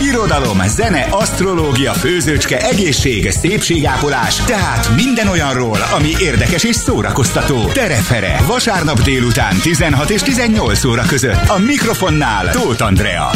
Irodalom, zene, asztrológia, főzőcske, egészség, szépségápolás, tehát minden olyanról, ami érdekes és szórakoztató. Terefere, vasárnap délután 16 és 18 óra között. A mikrofonnál Tóth Andrea.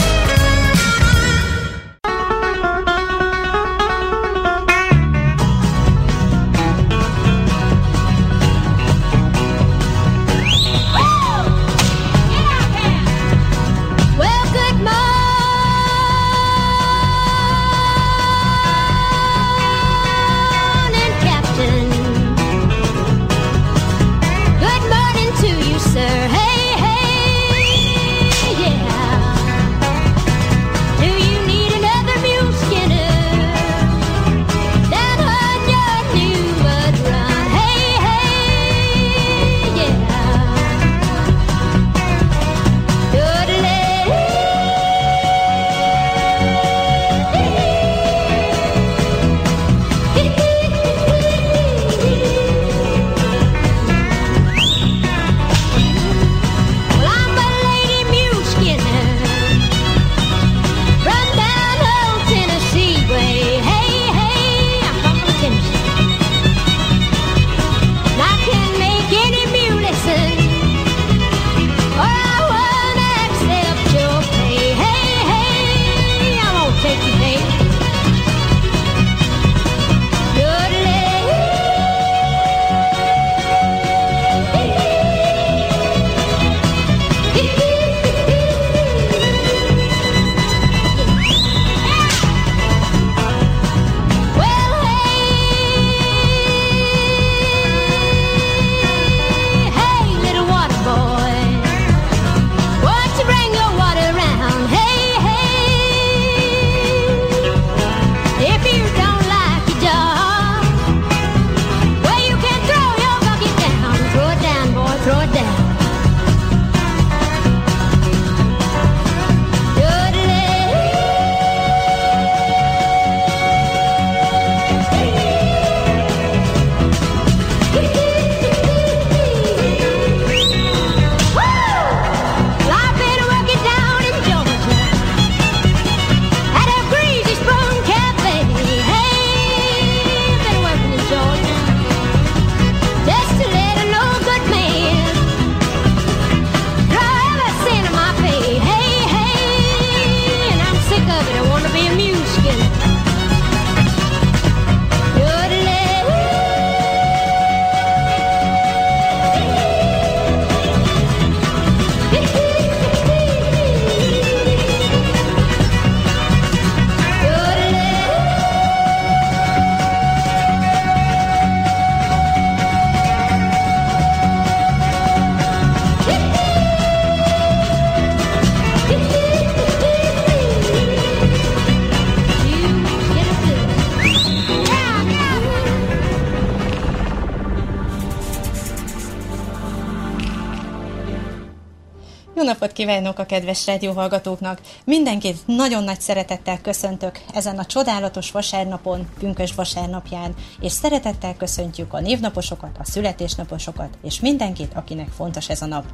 Napot kívánok a kedves rádióhallgatóknak! Mindenkit nagyon nagy szeretettel köszöntök ezen a csodálatos vasárnapon, pünkös vasárnapján, és szeretettel köszöntjük a névnaposokat, a születésnaposokat, és mindenkit, akinek fontos ez a nap.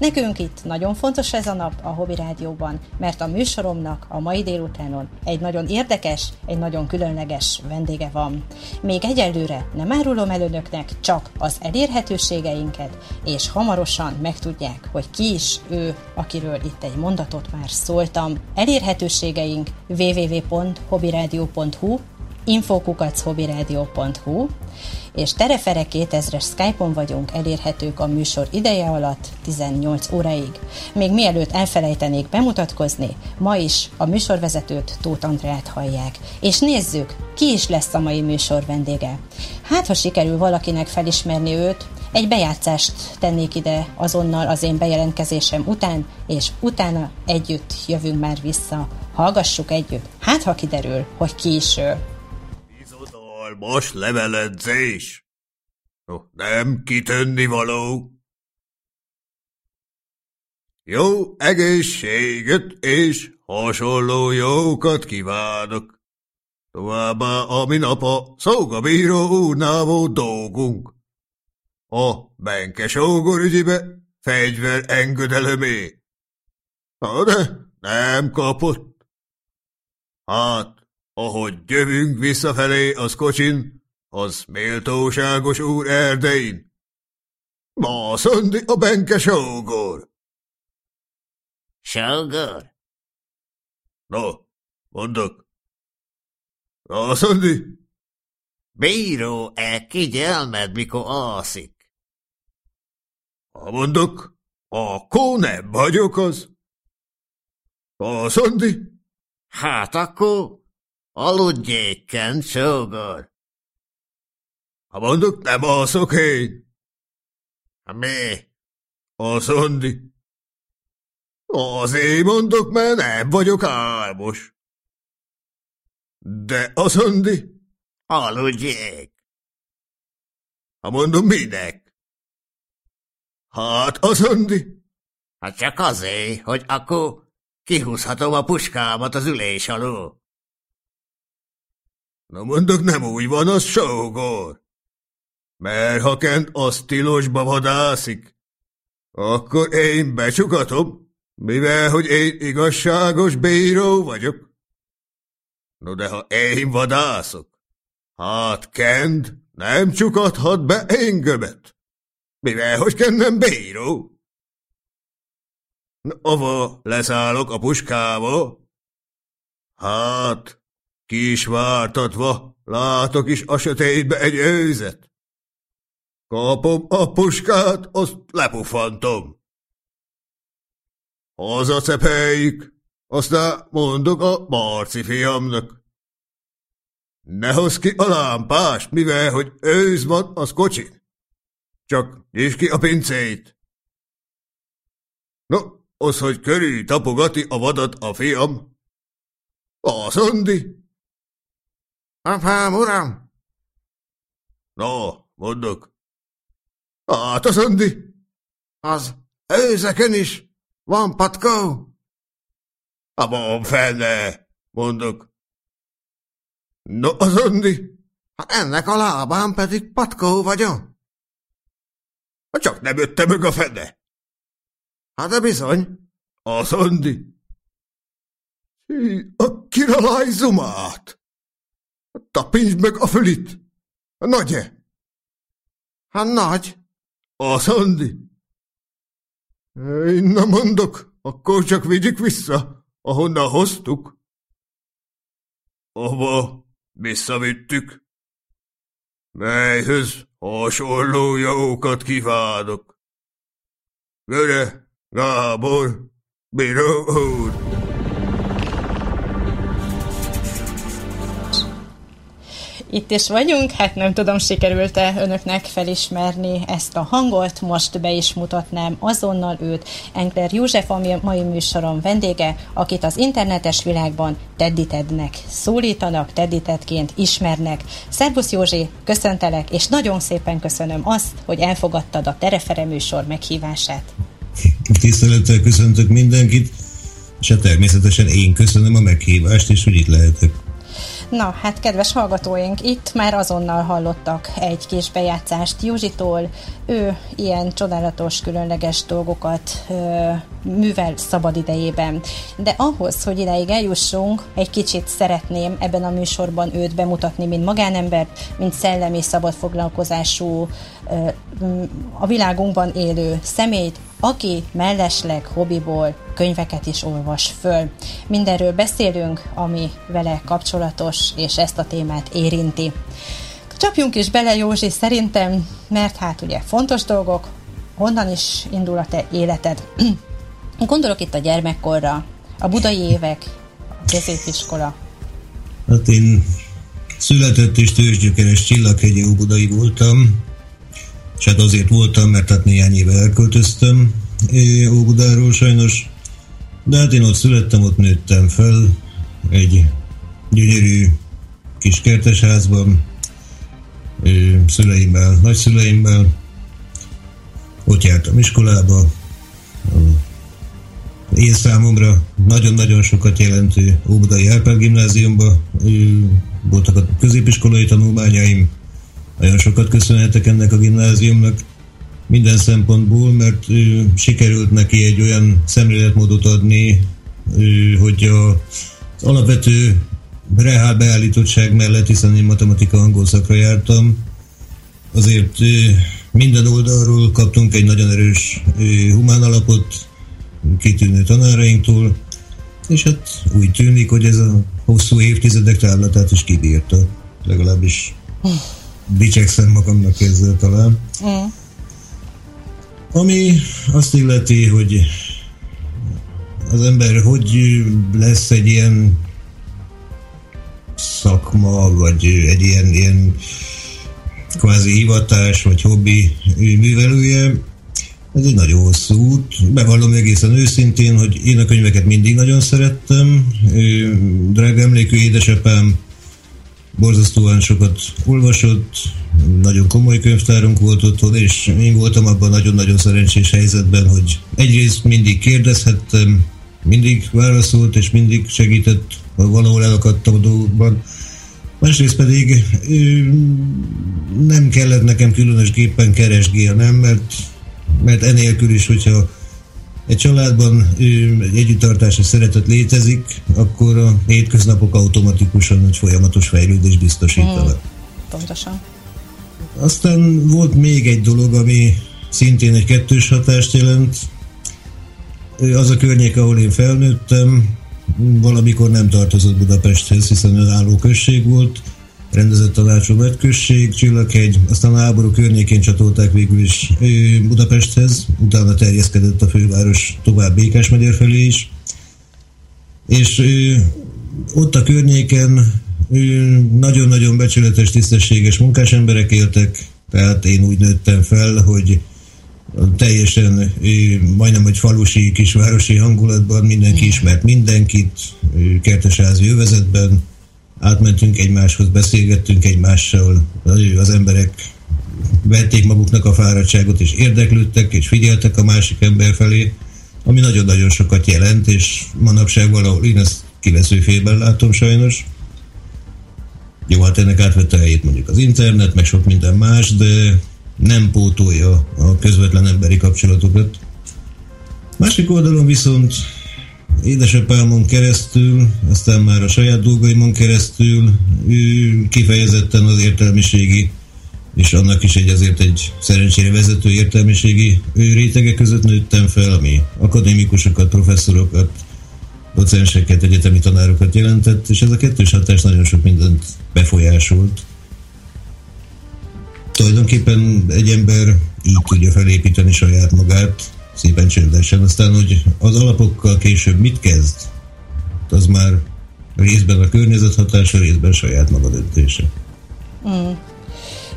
Nekünk itt nagyon fontos ez a nap a Hobby Rádióban, mert a műsoromnak a mai délutánon egy nagyon érdekes, egy nagyon különleges vendége van. Még egyelőre nem árulom el önöknek csak az elérhetőségeinket, és hamarosan megtudják, hogy ki is ő akiről itt egy mondatot már szóltam. Elérhetőségeink www.hobiradio.hu infokukachobiradio.hu és Terefere 2000-es Skype-on vagyunk elérhetők a műsor ideje alatt 18 óraig. Még mielőtt elfelejtenék bemutatkozni, ma is a műsorvezetőt Tóth Andrát hallják. És nézzük, ki is lesz a mai műsor vendége. Hát, ha sikerül valakinek felismerni őt, egy bejátszást tennék ide azonnal az én bejelentkezésem után, és utána együtt jövünk már vissza. Hallgassuk együtt, hát ha kiderül, hogy ki is ő. Bizodalmas leveledzés! Nem kitönni való! Jó egészséget és hasonló jókat kívánok! Továbbá a minap a szógabíró úrnál volt dolgunk. A Benkes ügyibe fegyver engedelemé. De nem kapott. Hát, ahogy jövünk visszafelé az kocsin, az méltóságos úr erdein. Ma szöndi a benke sógor. Sógor? No, mondok. A szöndi? Bíró-e kigyelmed, mikor alszik? Ha mondok, akkor nem vagyok az. A szöndi? Hát akkor aludjék, Kent, sógor. Ha mondok, nem alszok én. Mi? A szondi. Azért mondok, mert nem vagyok álmos. De a szondi? Aludjék. Ha mondom, minek? Hát a szondi? Hát csak azért, hogy akkor kihúzhatom a puskámat az ülés alól. Na mondok, nem úgy van az sógor. Mert ha Kent az tilosba vadászik, akkor én becsukatom, mivel hogy én igazságos bíró vagyok. No de ha én vadászok, hát Kent nem csukathat be engömet, mivel hogy Kent nem bíró. Ava leszállok a puskába? Hát, vártatva, látok is a sötétbe egy őzet. Kapom a puskát, azt lepufantom. Hazacepeljük, aztán mondok a Marci fiamnak. Ne hozz ki a lámpást, mivel hogy őz van az kocsin. Csak nyisd ki a pincét. No, az, hogy körül tapogati a vadat a fiam. A szondi. Apám, uram! No, mondok. Hát a szondi. Az őzeken is van patkó? A van fene, mondok. No, a szondi. Hát ennek a lábán pedig patkó vagyok. Csak nem ötte meg a fene. Hát de bizony. A szondi. A kiralaj zumát. Tapintsd meg a fölit. Nagy-e? Hát nagy. A szondi. Én nem mondok, akkor csak vigyük vissza, ahonnan hoztuk. Ahova visszavittük. Melyhöz hasonló jókat kívánok. Göre, Gábor, bíró úr. Itt is vagyunk, hát nem tudom, sikerült-e önöknek felismerni ezt a hangot, most be is mutatnám azonnal őt. Enkler József, ami a mai műsorom vendége, akit az internetes világban Teddy Tednek szólítanak, Teddy Tedként ismernek. Szervusz Józsi, köszöntelek, és nagyon szépen köszönöm azt, hogy elfogadtad a Terefere műsor meghívását. Tisztelettel köszöntök mindenkit, és hát természetesen én köszönöm a meghívást, és hogy itt lehetek. Na, hát kedves hallgatóink, itt már azonnal hallottak egy kis bejátszást Józsitól. Ő ilyen csodálatos, különleges dolgokat ö, művel szabad idejében. De ahhoz, hogy ideig eljussunk, egy kicsit szeretném ebben a műsorban őt bemutatni, mint magánembert, mint szellemi szabadfoglalkozású, a világunkban élő személyt, aki mellesleg hobbiból könyveket is olvas föl. Mindenről beszélünk, ami vele kapcsolatos, és ezt a témát érinti. Csapjunk is bele, Józsi, szerintem, mert hát ugye fontos dolgok, honnan is indul a te életed. Gondolok itt a gyermekkorra, a budai évek, a középiskola. Hát én született és tőzsgyökeres Csillaghegyi budai voltam, és hát azért voltam, mert hát néhány éve elköltöztem Óbudáról sajnos, de hát én ott születtem, ott nőttem fel, egy gyönyörű kis kertesházban, szüleimmel, nagyszüleimmel, ott jártam iskolába, én számomra nagyon-nagyon sokat jelentő Óbudai Árpád gimnáziumba voltak a középiskolai tanulmányaim, nagyon sokat köszönhetek ennek a gimnáziumnak minden szempontból, mert ő, sikerült neki egy olyan szemléletmódot adni, ő, hogy a, az alapvető rehá beállítottság mellett, hiszen én matematika angol szakra jártam, azért minden oldalról kaptunk egy nagyon erős humán alapot, kitűnő tanárainktól, és hát úgy tűnik, hogy ez a hosszú évtizedek távlatát is kibírta. Legalábbis dicsekszem magamnak ezzel talán. Mm. Ami azt illeti, hogy az ember hogy lesz egy ilyen szakma, vagy egy ilyen, ilyen kvázi hivatás, vagy hobbi művelője, ez egy nagyon hosszú út. Bevallom egészen őszintén, hogy én a könyveket mindig nagyon szerettem. Drága emlékű édesapám borzasztóan sokat olvasott, nagyon komoly könyvtárunk volt otthon, és én voltam abban nagyon-nagyon szerencsés helyzetben, hogy egyrészt mindig kérdezhettem, mindig válaszolt, és mindig segített, ha valahol elakadtam a dolgokban. Másrészt pedig nem kellett nekem különösképpen keresgélnem, mert, mert enélkül is, hogyha egy családban egy együttartási szeretet létezik, akkor a hétköznapok automatikusan egy folyamatos fejlődés biztosítanak. Hmm, pontosan. Aztán volt még egy dolog, ami szintén egy kettős hatást jelent. Az a környék, ahol én felnőttem, valamikor nem tartozott Budapesthez, hiszen önálló község volt, rendezett tanácsú nagyközség, Csillaghegy, aztán a háború környékén csatolták végül is Budapesthez, utána terjeszkedett a főváros tovább Békás megyer felé is, és ott a környéken nagyon-nagyon becsületes, tisztességes munkás emberek éltek, tehát én úgy nőttem fel, hogy teljesen majdnem, hogy falusi, kisvárosi hangulatban mindenki ismert mindenkit, kertesházi övezetben, átmentünk egymáshoz, beszélgettünk egymással, az emberek vették maguknak a fáradtságot, és érdeklődtek, és figyeltek a másik ember felé, ami nagyon-nagyon sokat jelent, és manapság valahol én ezt kiveszőfélben látom sajnos. Jó, hát ennek átvette helyét mondjuk az internet, meg sok minden más, de nem pótolja a közvetlen emberi kapcsolatokat. Másik oldalon viszont édesapámon keresztül, aztán már a saját dolgaimon keresztül ő kifejezetten az értelmiségi és annak is egy azért egy szerencsére vezető értelmiségi rétege között nőttem fel, ami akadémikusokat, professzorokat, docenseket, egyetemi tanárokat jelentett, és ez a kettős hatás nagyon sok mindent befolyásolt. Tulajdonképpen egy ember így tudja felépíteni saját magát, szépen csöndesen. Aztán, hogy az alapokkal később mit kezd, az már részben a környezet hatása, részben saját maga döntése. Mm.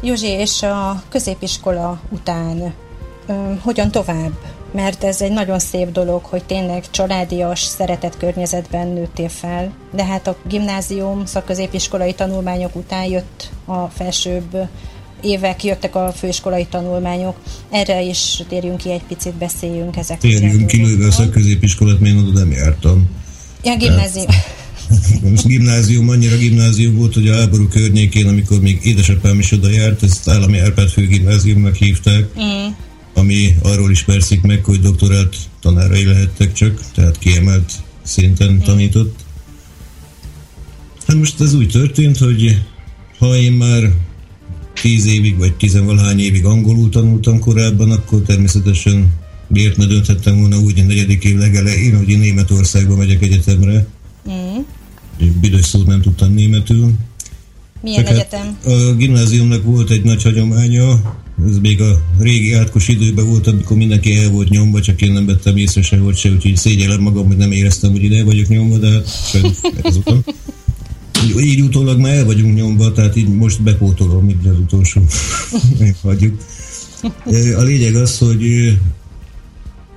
Józsi, és a középiskola után ö, hogyan tovább? Mert ez egy nagyon szép dolog, hogy tényleg családias, szeretett környezetben nőttél fel, de hát a gimnázium, szakközépiskolai tanulmányok után jött a felsőbb évek jöttek a főiskolai tanulmányok. Erre is térjünk ki egy picit, beszéljünk ezek. Térjünk ki, lőve a szakközépiskolát, még oda nem jártam. Ja, gimnázium. Most gimnázium, annyira gimnázium volt, hogy a háború környékén, amikor még édesapám is oda járt, ezt állami Árpád főgimnáziumnak hívták, mm. ami arról is perszik meg, hogy doktorát tanárai lehettek csak, tehát kiemelt szinten mm. tanított. Hát most ez úgy történt, hogy ha én már tíz évig, vagy tizenvalahány évig angolul tanultam korábban, akkor természetesen miért ne dönthettem volna úgy a negyedik év legelején, hogy én Németországba megyek egyetemre. Mm. Büdös szót nem tudtam németül. Milyen Tehát egyetem? A gimnáziumnak volt egy nagy hagyománya, ez még a régi átkos időben volt, amikor mindenki el volt nyomva, csak én nem vettem észre se volt se, úgyhogy szégyellem magam, hogy nem éreztem, hogy ide vagyok nyomva, de hát ezután így utólag már el vagyunk nyomva, tehát így most bepótolom, az utolsó hagyjuk. A lényeg az, hogy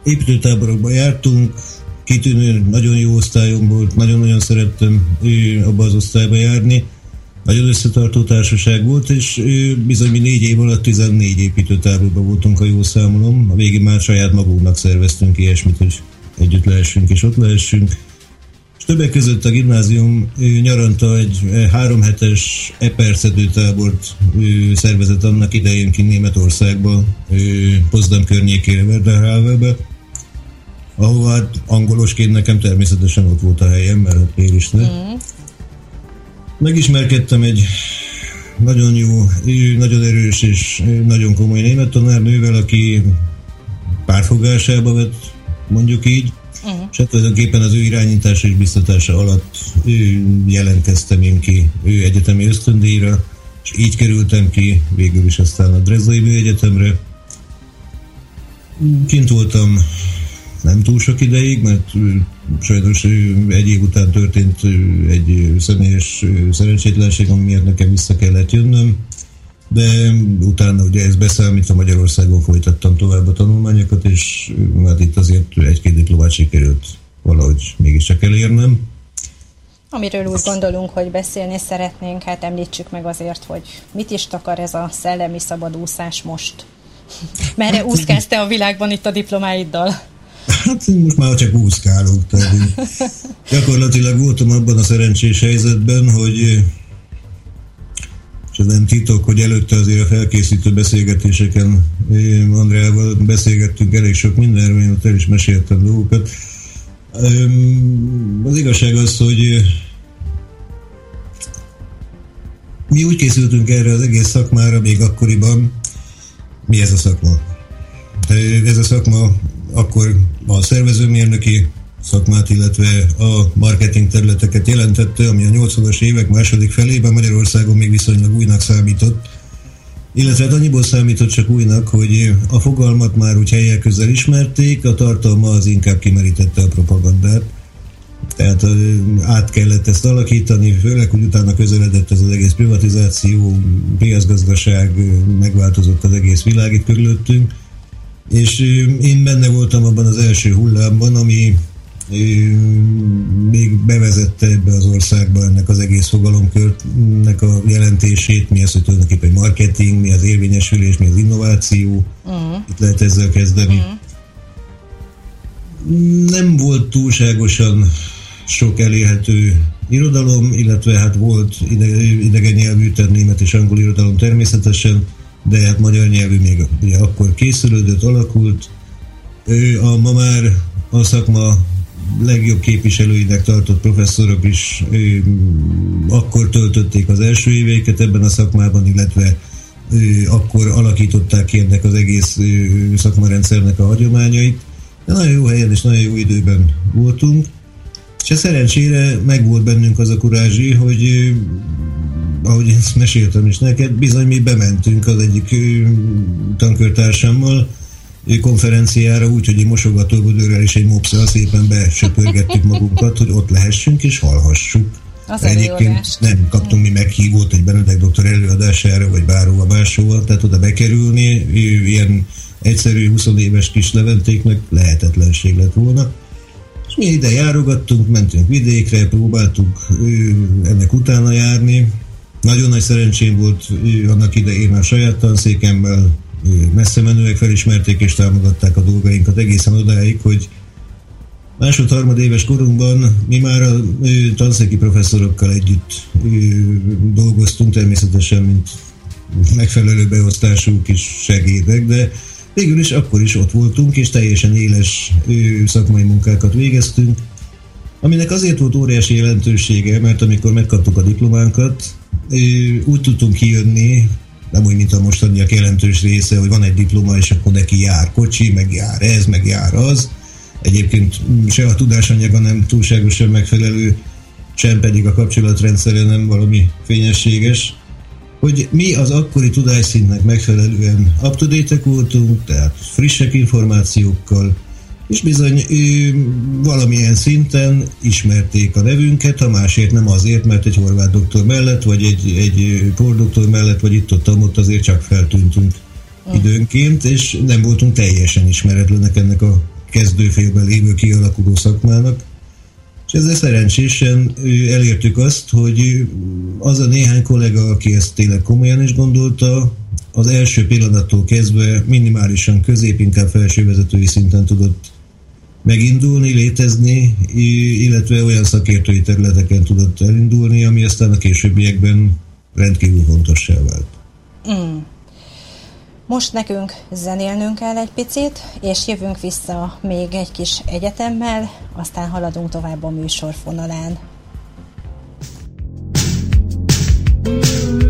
építőtáborokban jártunk, kitűnő, nagyon jó osztályom volt, nagyon-nagyon szerettem abba az osztályba járni. Nagyon összetartó társaság volt, és bizony mi négy év alatt 14 építőtáborban voltunk, ha jól számolom. A végén már saját magunknak szerveztünk ilyesmit, hogy együtt lehessünk és ott lehessünk. Többek között a gimnázium nyaranta egy három hetes eperszedőtábort szervezett annak idején ki Németországba, Pozdam környékére, Werderhalvebe, ahova hát angolosként nekem természetesen ott volt a helyem, mert ott is ne. Mm. Megismerkedtem egy nagyon jó, nagyon erős és nagyon komoly német tanárnővel, aki párfogásába vett, mondjuk így. És hát tulajdonképpen az ő irányítása és biztatása alatt ő jelentkeztem én ki ő egyetemi ösztöndíjra, és így kerültem ki végül is aztán a Dresdai Egyetemre. Kint voltam nem túl sok ideig, mert sajnos egy év után történt egy személyes szerencsétlenség, ami miatt nekem vissza kellett jönnöm, de utána ugye ez beszámítva Magyarországon folytattam tovább a tanulmányokat, és hát itt azért egy-két diplomát sikerült valahogy mégiscsak elérnem. Amiről úgy gondolunk, hogy beszélni szeretnénk, hát említsük meg azért, hogy mit is takar ez a szellemi szabadúszás most. Merre hát, úszkázte a világban itt a diplomáiddal? Hát most már csak úszkálok, tehát gyakorlatilag voltam abban a szerencsés helyzetben, hogy és nem titok, hogy előtte azért a felkészítő beszélgetéseken Andrával beszélgettünk elég sok mindenről, én ott el is meséltem dolgokat. Az igazság az, hogy mi úgy készültünk erre az egész szakmára még akkoriban, mi ez a szakma? Ez a szakma akkor a szervezőmérnöki szakmát, illetve a marketing területeket jelentette, ami a 80-as évek második felében Magyarországon még viszonylag újnak számított, illetve hát annyiból számított csak újnak, hogy a fogalmat már úgy helyek közel ismerték, a tartalma az inkább kimerítette a propagandát. Tehát át kellett ezt alakítani, főleg, hogy utána közeledett ez az egész privatizáció, piacgazdaság, megváltozott az egész világ itt körülöttünk. És én benne voltam abban az első hullámban, ami még bevezette ebbe az országba ennek az egész fogalomkörnek a jelentését, mi az, hogy tulajdonképpen marketing, mi az érvényesülés, mi az innováció. Uh-huh. Itt lehet ezzel kezdeni. Uh-huh. Nem volt túlságosan sok elérhető irodalom, illetve hát volt idegen nyelvű, tehát német és angol irodalom természetesen, de hát magyar nyelvű még ugye akkor készülődött, alakult. Ő a ma már a szakma legjobb képviselőinek tartott professzorok is ő, akkor töltötték az első éveiket ebben a szakmában, illetve ő, akkor alakították ki ennek az egész ő, szakmarendszernek a hagyományait. De nagyon jó helyen és nagyon jó időben voltunk. És szerencsére megvolt bennünk az a kurázsi, hogy ahogy ezt meséltem is neked, bizony mi bementünk az egyik tankörtársammal, konferenciára úgy, hogy egy mosogatóbudőrrel és egy mopszal szépen besöpörgettük magunkat, hogy ott lehessünk és hallhassuk. Az Egyébként nem kaptunk mi meghívót egy Benedek doktor előadására, vagy bárhova máshova, tehát oda bekerülni, ilyen egyszerű 20 éves kis leventéknek lehetetlenség lett volna. És mi ide járogattunk, mentünk vidékre, próbáltuk ennek utána járni. Nagyon nagy szerencsém volt annak idején a saját tanszékemmel, messze menőek felismerték és támogatták a dolgainkat egészen odáig, hogy másod éves korunkban mi már a tanszéki professzorokkal együtt dolgoztunk, természetesen, mint megfelelő beosztású kis segédek, de végül is akkor is ott voltunk, és teljesen éles szakmai munkákat végeztünk, aminek azért volt óriási jelentősége, mert amikor megkaptuk a diplománkat, úgy tudtunk kijönni nem úgy, mint a mostaniak jelentős része, hogy van egy diploma, és akkor neki jár kocsi, meg jár ez, meg jár az. Egyébként se a tudásanyaga nem túlságosan megfelelő, sem pedig a kapcsolatrendszere nem valami fényességes, hogy mi az akkori tudásszintnek megfelelően up voltunk, tehát frissek információkkal, és bizony ő, valamilyen szinten ismerték a nevünket, ha másért nem azért, mert egy horvát doktor mellett, vagy egy, egy doktor mellett, vagy itt-ott ott azért csak feltűntünk mm. időnként, és nem voltunk teljesen ismeretlenek ennek a kezdőfélben lévő kialakuló szakmának. És ezzel szerencsésen elértük azt, hogy az a néhány kollega, aki ezt tényleg komolyan is gondolta, az első pillanattól kezdve minimálisan közép, inkább felsővezetői szinten tudott megindulni, létezni, illetve olyan szakértői területeken tudott elindulni, ami aztán a későbbiekben rendkívül fontossá vált. Mm. Most nekünk zenélnünk kell egy picit, és jövünk vissza még egy kis egyetemmel, aztán haladunk tovább a műsor fonalán. nach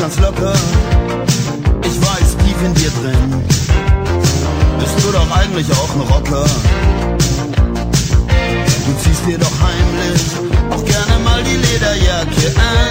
ganz locker. Ich weiß, tief in dir drin bist du doch eigentlich auch ein Rocker. Du ziehst dir doch heimlich auch gerne mal die Lederjacke an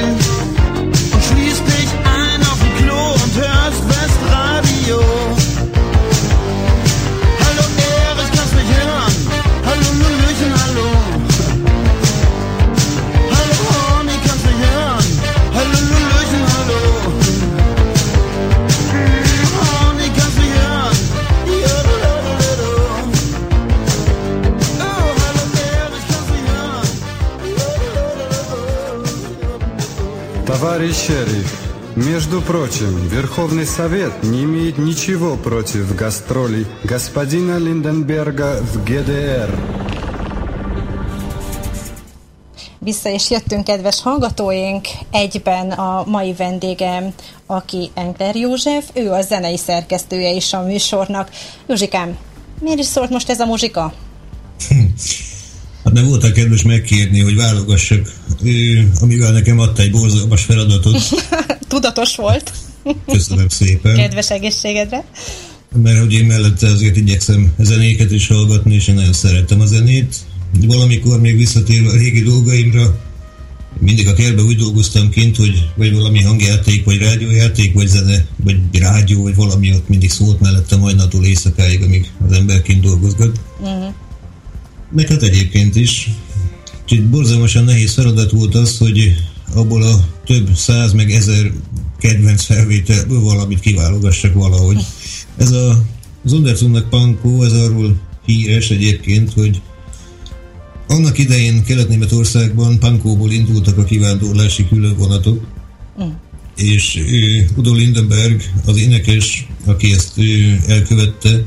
Шериф, между прочим, Верховный Совет не имеет ничего против гастролей господина Линденберга в ГДР. Vissza is jöttünk, kedves hallgatóink, egyben a mai vendégem, aki Enkler József, ő a zenei szerkesztője is a műsornak. Józsikám, miért is szólt most ez a muzsika? Hát nem voltak kedves megkérni, hogy válogassak, ő, amivel nekem adta egy borzalmas feladatot. Tudatos volt. Köszönöm szépen. Kedves egészségedre. Mert hogy én mellette azért igyekszem zenéket is hallgatni, és én nagyon szerettem a zenét. Valamikor még visszatérve a régi dolgaimra, mindig a kertben úgy dolgoztam kint, hogy vagy valami hangjáték, vagy rádiójáték, vagy zene, vagy rádió, vagy valami ott mindig szólt mellettem hajnaltól éjszakáig, amíg az ember kint dolgozgat. Uh-huh. Meg hát egyébként is. Úgyhogy borzalmasan nehéz feladat volt az, hogy abból a több száz meg ezer kedvenc felvételből valamit kiválogassak valahogy. Ez a Zonderzumnak Pankó, ez arról híres egyébként, hogy annak idején Kelet-Németországban Pankóból indultak a kivándorlási különvonatok, mm. és ő, Udo Lindenberg, az énekes, aki ezt ő, elkövette,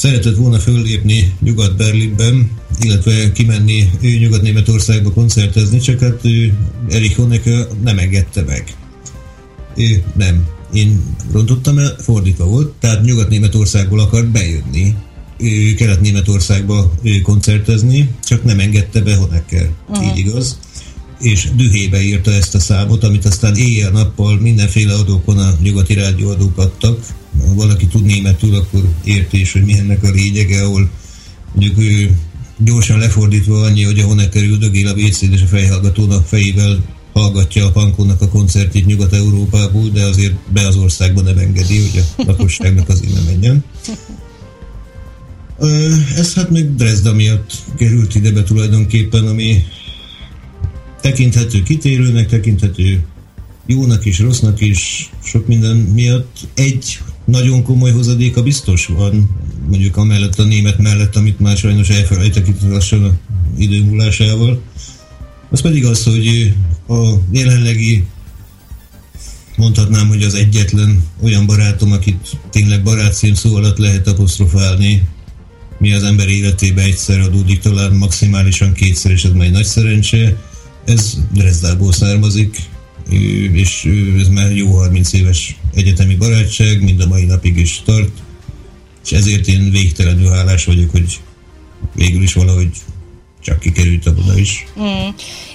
szeretett volna föllépni Nyugat-Berlinben, illetve kimenni ő Nyugat-Németországba koncertezni, csak hát ő, Erich Honecker nem engedte meg. Ő nem. Én rontottam el, fordítva volt, tehát Nyugat-Németországból akart bejönni, ő Kelet-Németországba ő koncertezni, csak nem engedte be Honecker. Uh-huh. Így igaz? És dühébe írta ezt a számot, amit aztán éjjel-nappal mindenféle adókon a nyugati rádióadók adtak. Ha valaki tud németül, akkor érti is, hogy mi ennek a lényege, ahol mondjuk ő gyorsan lefordítva annyi, hogy a Honecker üldögél a vécén és a fejhallgatón a fejével hallgatja a pankónak a koncertét Nyugat-Európából, de azért be az országba nem engedi, hogy a lakosságnak azért nem menjen. Ez hát még Dresda miatt került ide tulajdonképpen, ami tekinthető kitérőnek, tekinthető jónak is, rossznak is, sok minden miatt egy nagyon komoly hozadéka biztos van, mondjuk a mellett a német mellett, amit már sajnos elfelejtek itt lassan a idő. Az pedig az, hogy a jelenlegi mondhatnám, hogy az egyetlen olyan barátom, akit tényleg barátszím szó alatt lehet apostrofálni, mi az ember életébe egyszer adódik, talán maximálisan kétszer, és ez majd nagy szerencse. Ez Dresdából származik, és ez már jó 30 éves egyetemi barátság, mind a mai napig is tart, és ezért én végtelenül hálás vagyok, hogy végül is valahogy csak kikerült a Buda is. Mm.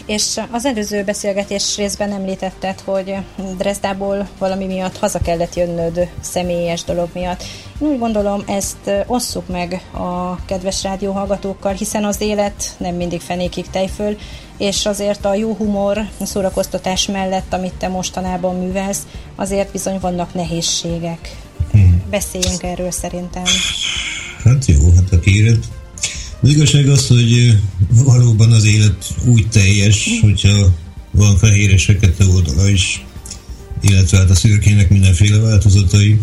És az előző beszélgetés részben említetted, hogy Dresdából valami miatt haza kellett jönnöd személyes dolog miatt. Én úgy gondolom, ezt osszuk meg a kedves rádióhallgatókkal, hiszen az élet nem mindig fenékig tejföl, és azért a jó humor, a szórakoztatás mellett, amit te mostanában művelsz, azért bizony vannak nehézségek. Hmm. Beszéljünk erről szerintem. Hát jó, hát a kéred az igazság az, hogy valóban az élet úgy teljes, hogyha van fehér és fekete oldala is, illetve hát a szürkének mindenféle változatai.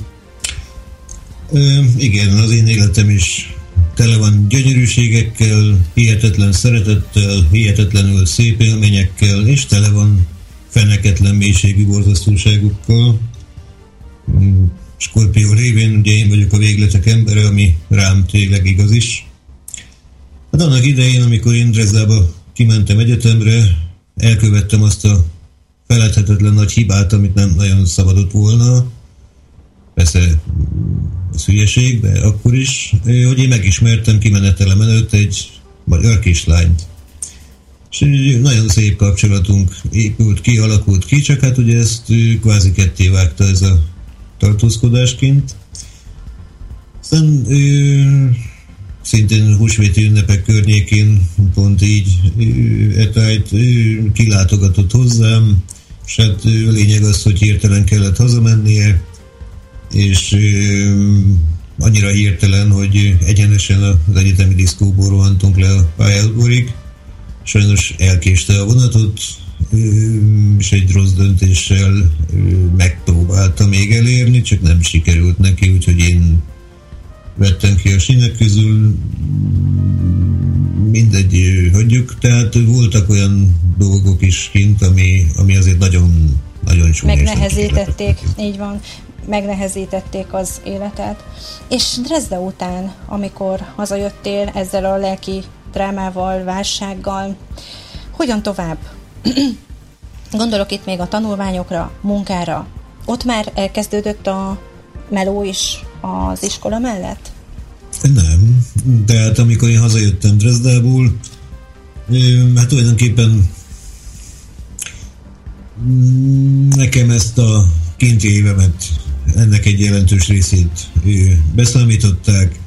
Ö, igen, az én életem is tele van gyönyörűségekkel, hihetetlen szeretettel, hihetetlenül szép élményekkel, és tele van feneketlen mélységű borzasztóságokkal. Skorpió révén ugye én vagyok a végletek embere, ami rám tényleg igaz is. Hát annak idején, amikor én Dresdába kimentem egyetemre, elkövettem azt a feledhetetlen nagy hibát, amit nem nagyon szabadott volna. Persze ez hülyeség, de akkor is, hogy én megismertem kimenetelem előtt egy magyar kislányt. És nagyon szép kapcsolatunk épült ki, alakult ki, csak hát ugye ezt kvázi ketté vágta ez a tartózkodásként. Aztán szintén húsvéti ünnepek környékén pont így etájt kilátogatott hozzám, és hát a lényeg az, hogy hirtelen kellett hazamennie, és annyira hirtelen, hogy egyenesen az egyetemi diszkóból rohantunk le a pályaudvarig. Sajnos elkéste a vonatot, és egy rossz döntéssel megpróbálta még elérni, csak nem sikerült neki, úgyhogy én vettem ki a sinek közül, mindegy, hagyjuk. Tehát voltak olyan dolgok is kint, ami, ami azért nagyon, nagyon súlyos. Megnehezítették, így van megnehezítették az életet. És Dresda után, amikor hazajöttél ezzel a lelki drámával, válsággal, hogyan tovább? Gondolok itt még a tanulmányokra, munkára. Ott már elkezdődött a meló is az iskola mellett? Nem, de hát amikor én hazajöttem Dresdából, hát tulajdonképpen nekem ezt a kinti évemet, ennek egy jelentős részét beszámították,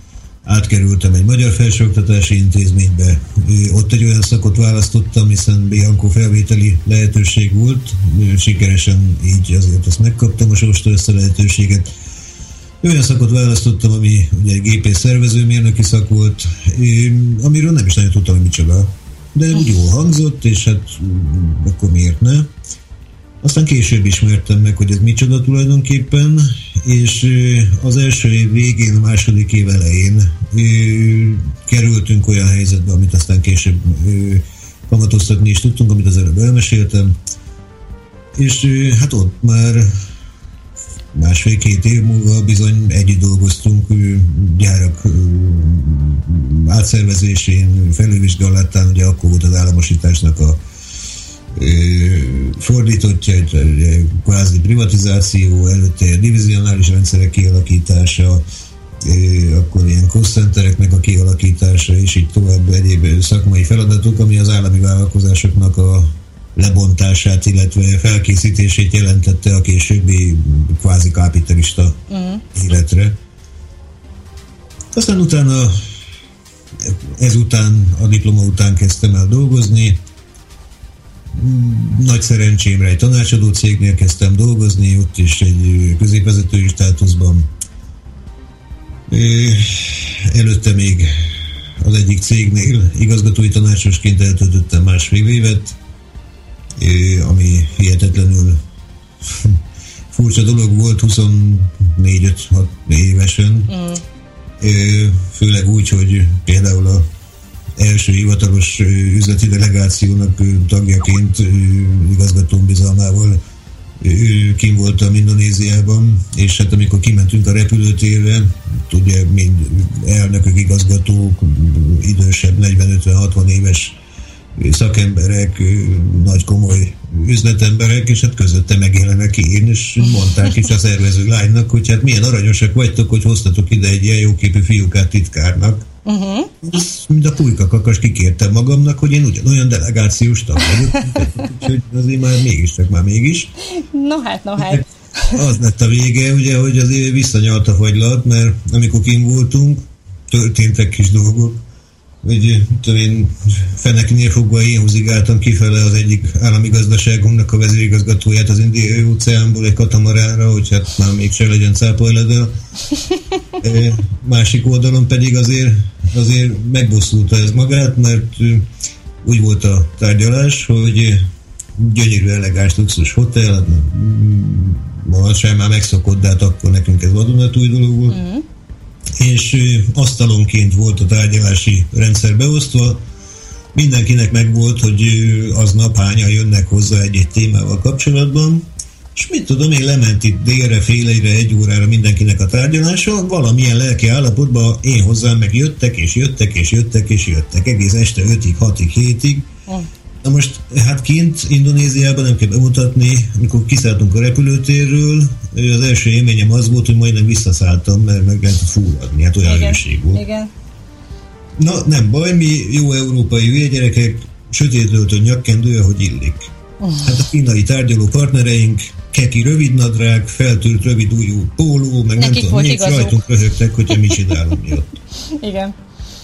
átkerültem egy magyar felsőoktatási intézménybe. Ott egy olyan szakot választottam, hiszen Bianco felvételi lehetőség volt. Sikeresen így azért ezt megkaptam a sorstól ezt lehetőséget. Olyan szakot választottam, ami ugye gépész szervezőmérnöki szak volt, amiről nem is nagyon tudtam, hogy micsoda. De úgy jól hangzott, és hát mm, akkor miért ne? Aztán később ismertem meg, hogy ez micsoda tulajdonképpen, és az első év végén, a második év elején kerültünk olyan helyzetbe, amit aztán később kamatoztatni is tudtunk, amit az előbb elmeséltem. És hát ott már másfél-két év múlva bizony együtt dolgoztunk gyárak átszervezésén, felülvizsgálatán, ugye akkor volt az államosításnak a fordítottja, kvázi privatizáció, előtte divizionális rendszerek kialakítása, akkor ilyen koszcentereknek a kialakítása, és így tovább egyéb szakmai feladatok, ami az állami vállalkozásoknak a lebontását, illetve felkészítését jelentette a későbbi kvázi kapitalista mm. életre. Aztán utána, ezután, a diploma után kezdtem el dolgozni, nagy szerencsémre egy tanácsadó cégnél kezdtem dolgozni, ott is egy középvezetői státuszban. Előtte még az egyik cégnél igazgatói tanácsosként eltöltöttem másfél évet, ami hihetetlenül furcsa dolog volt 24-5 évesen. Mm. Főleg úgy, hogy például a első hivatalos üzleti delegációnak tagjaként igazgatóm bizalmával kim voltam Indonéziában, és hát amikor kimentünk a repülőtérre, ugye mind elnökök, igazgatók, idősebb 40-50-60 éves szakemberek, nagy komoly üzletemberek, és hát közötte megjelenek én, és mondták is a szervező lánynak, hogy hát milyen aranyosak vagytok, hogy hoztatok ide egy ilyen jóképű fiúkát titkárnak. Uh-huh. Mind a pulyka kakas kikértem magamnak, hogy én ugyanolyan delegációs tag vagyok, úgyhogy azért már mégiscsak már mégis. No hát, no hát. Az lett a vége, ugye, hogy azért visszanyalt a fagylat, mert amikor kim voltunk, történtek kis dolgok, hogy tudom én, fenekinél fogva én húzigáltam kifele az egyik állami gazdaságunknak a vezérigazgatóját az indiai óceánból egy katamaránra, hogy hát már mégsem legyen cápajledel. Másik oldalon pedig azért, azért megbosszulta ez magát, mert úgy volt a tárgyalás, hogy gyönyörű elegáns luxus hotel, ma sem már megszokott, de hát akkor nekünk ez vadonatúj dolog volt. Mm és asztalonként volt a tárgyalási rendszer beosztva, mindenkinek megvolt, hogy aznap hányan jönnek hozzá egy-egy témával kapcsolatban, és mit tudom, én lement itt délre, féleire, egy órára mindenkinek a tárgyalása, valamilyen lelki állapotban én hozzám meg jöttek, és jöttek, és jöttek, és jöttek, egész este 5-ig, 6-ig, 7-ig. Na most, hát kint Indonéziában nem kell bemutatni, amikor kiszálltunk a repülőtérről, az első élményem az volt, hogy majdnem visszaszálltam, mert meg lehetett fúradni, hát olyan igen, hőség volt. Igen. Na, nem baj, mi jó európai vérgyerekek, sötét öltön nyakkendő, ahogy illik. Hát a kínai tárgyaló partnereink, keki rövidnadrág, feltűrt rövid újú póló, meg Nekik nem tudom, még rajtunk röhögtek, hogyha mi csinálunk mi ott. Igen.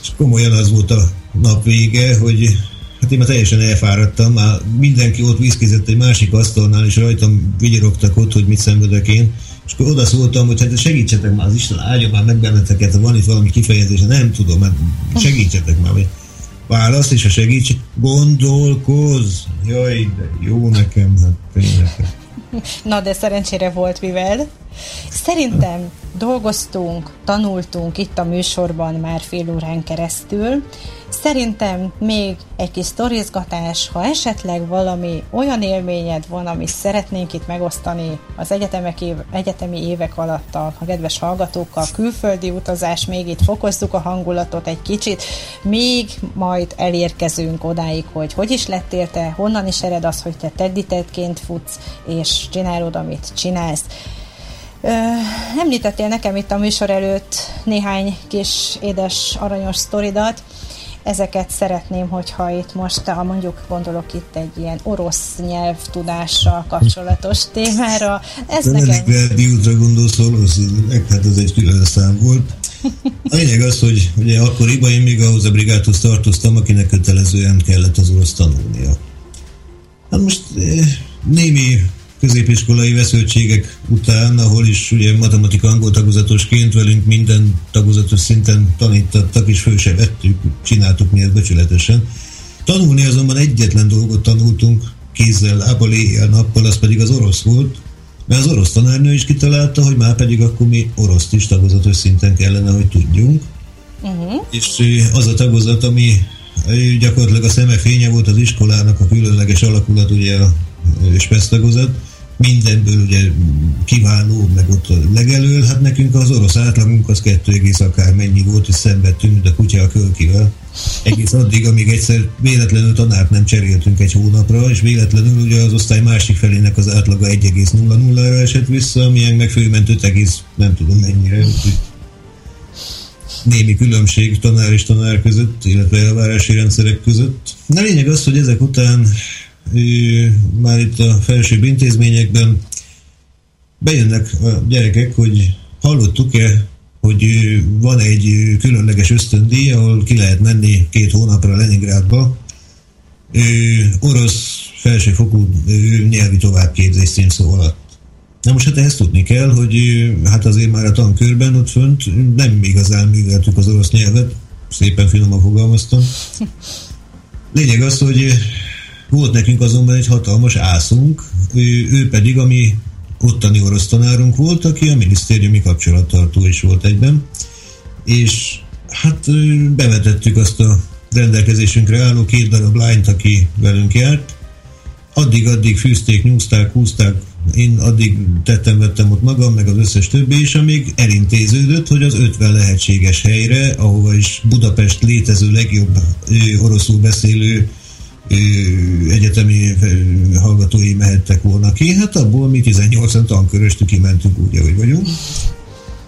És komolyan az volt a nap vége, hogy Hát én már teljesen elfáradtam, már mindenki ott vízkézett egy másik asztalnál, és rajtam vigyorogtak ott, hogy mit szenvedek én. És akkor oda szóltam, hogy hát segítsetek már, az Isten áldja már meg benneteket, van itt valami kifejezés, nem tudom, hát segítsetek már. Válasz, és a segíts, gondolkoz. Jaj, de jó nekem, hát tényleg. Na, de szerencsére volt mivel. Szerintem dolgoztunk, tanultunk itt a műsorban már fél órán keresztül, Szerintem még egy kis sztorizgatás, ha esetleg valami olyan élményed van, amit szeretnénk itt megosztani az egyetemek év, egyetemi évek alatt a, a kedves hallgatókkal, külföldi utazás, még itt fokozzuk a hangulatot egy kicsit, még majd elérkezünk odáig, hogy hogy is lettél te, honnan is ered az, hogy te teddítettként futsz, és csinálod, amit csinálsz. Ö, említettél nekem itt a műsor előtt néhány kis édes aranyos sztoridat, ezeket szeretném, hogyha itt most, ha mondjuk gondolok itt egy ilyen orosz nyelvtudással kapcsolatos témára. Ez De nekem... Útra gondolsz valószínűleg, hát ez egy külön szám volt. A lényeg az, hogy ugye akkoriban én még ahhoz a brigádhoz tartoztam, akinek kötelezően kellett az orosz tanulnia. Hát most eh, némi középiskolai veszültségek után, ahol is ugye matematika angol tagozatosként velünk minden tagozatos szinten tanítattak, és föl se vettük, csináltuk mi ezt becsületesen. Tanulni azonban egyetlen dolgot tanultunk kézzel, lábbal, éjjel, nappal, az pedig az orosz volt, mert az orosz tanárnő is kitalálta, hogy már pedig akkor mi oroszt is tagozatos szinten kellene, hogy tudjunk. Uh-huh. És az a tagozat, ami gyakorlatilag a szemefénye volt az iskolának, a különleges alakulat, ugye a spesztagozat, mindenből ugye kiváló, meg ott legelől, hát nekünk az orosz átlagunk az kettő egész akár mennyi volt, és szenvedtünk, mint a kutya a kölkivel. Egész addig, amíg egyszer véletlenül tanárt nem cseréltünk egy hónapra, és véletlenül ugye az osztály másik felének az átlaga 1,00-ra esett vissza, amilyen meg főment 5, nem tudom mennyire. Némi különbség tanár és tanár között, illetve elvárási rendszerek között. Na lényeg az, hogy ezek után már itt a felsőbb intézményekben bejönnek a gyerekek, hogy hallottuk-e, hogy van egy különleges ösztöndíj, ahol ki lehet menni két hónapra Leningrádba, orosz felsőfokú nyelvi továbbképzés címszó alatt. Na most hát ezt tudni kell, hogy hát azért már a tankörben ott fönt nem igazán műveltük az orosz nyelvet, szépen finoman fogalmaztam. Lényeg az, hogy volt nekünk azonban egy hatalmas ászunk, ő, ő pedig, ami ottani orosz tanárunk volt, aki a minisztériumi kapcsolattartó is volt egyben, és hát bevetettük azt a rendelkezésünkre álló két darab lányt, aki velünk járt, addig-addig fűzték, nyúzták, húzták, én addig tettem, vettem ott magam, meg az összes többi, és amíg elintéződött, hogy az 50 lehetséges helyre, ahova is Budapest létező legjobb ö, oroszul beszélő egyetemi hallgatói mehettek volna ki, hát abból mi 18-an tanköröstük kimentünk úgy, ahogy vagyunk.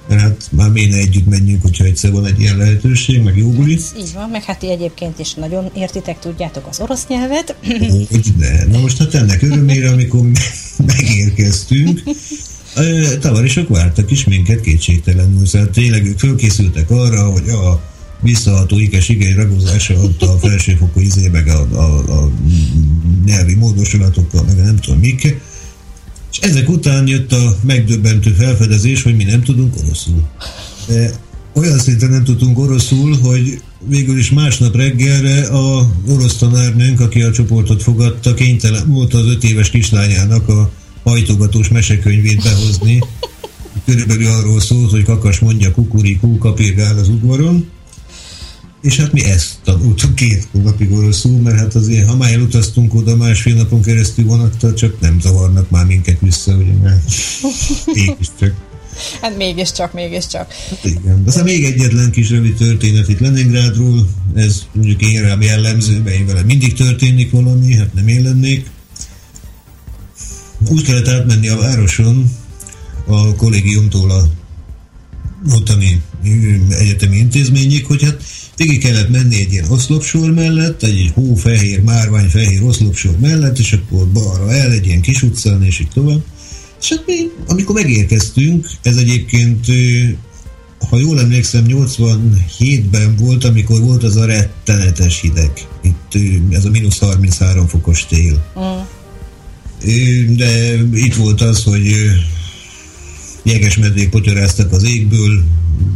Mert hát már miért együtt menjünk, hogyha egyszer van egy ilyen lehetőség, meg jó buli. Így van, meg hát ti egyébként is nagyon értitek, tudjátok az orosz nyelvet. Hogy ne. Na most hát ennek örömére, amikor megérkeztünk, tavarisok vártak is minket kétségtelenül, szóval tényleg ők fölkészültek arra, hogy a visszaható ikes igény ragozása ott a felsőfokú izé, meg a, a, a nyelvi módosulatokkal, meg nem tudom mik. És ezek után jött a megdöbbentő felfedezés, hogy mi nem tudunk oroszul. De olyan szinten nem tudtunk oroszul, hogy végül is másnap reggelre a orosz tanárnőnk, aki a csoportot fogadta, kénytelen volt az öt éves kislányának a hajtogatós mesekönyvét behozni. Körülbelül arról szólt, hogy kakas mondja kukurikú, kapirgál az udvaron. És hát mi ezt tanultuk két napig oroszul, mert hát azért, ha már elutaztunk oda másfél napon keresztül vonattal, csak nem zavarnak már minket vissza, ugye, mert is csak. Hát mégiscsak, mégiscsak. Hát igen. Aztán még egyetlen kis rövid történet itt Leningrádról, ez mondjuk én rám jellemző, mert én vele mindig történik valami, hát nem én lennék. Úgy kellett átmenni a városon a kollégiumtól a ottani egyetemi intézményig, hogy hát végig kellett menni egy ilyen oszlopsor mellett, egy hófehér, márványfehér oszlopsor mellett, és akkor balra el egy ilyen kis utcán, és így tovább. És hát mi, amikor megérkeztünk, ez egyébként, ha jól emlékszem, 87-ben volt, amikor volt az a rettenetes hideg. Itt ez a mínusz 33 fokos tél. Mm. De itt volt az, hogy jegesmedvék potyoráztak az égből,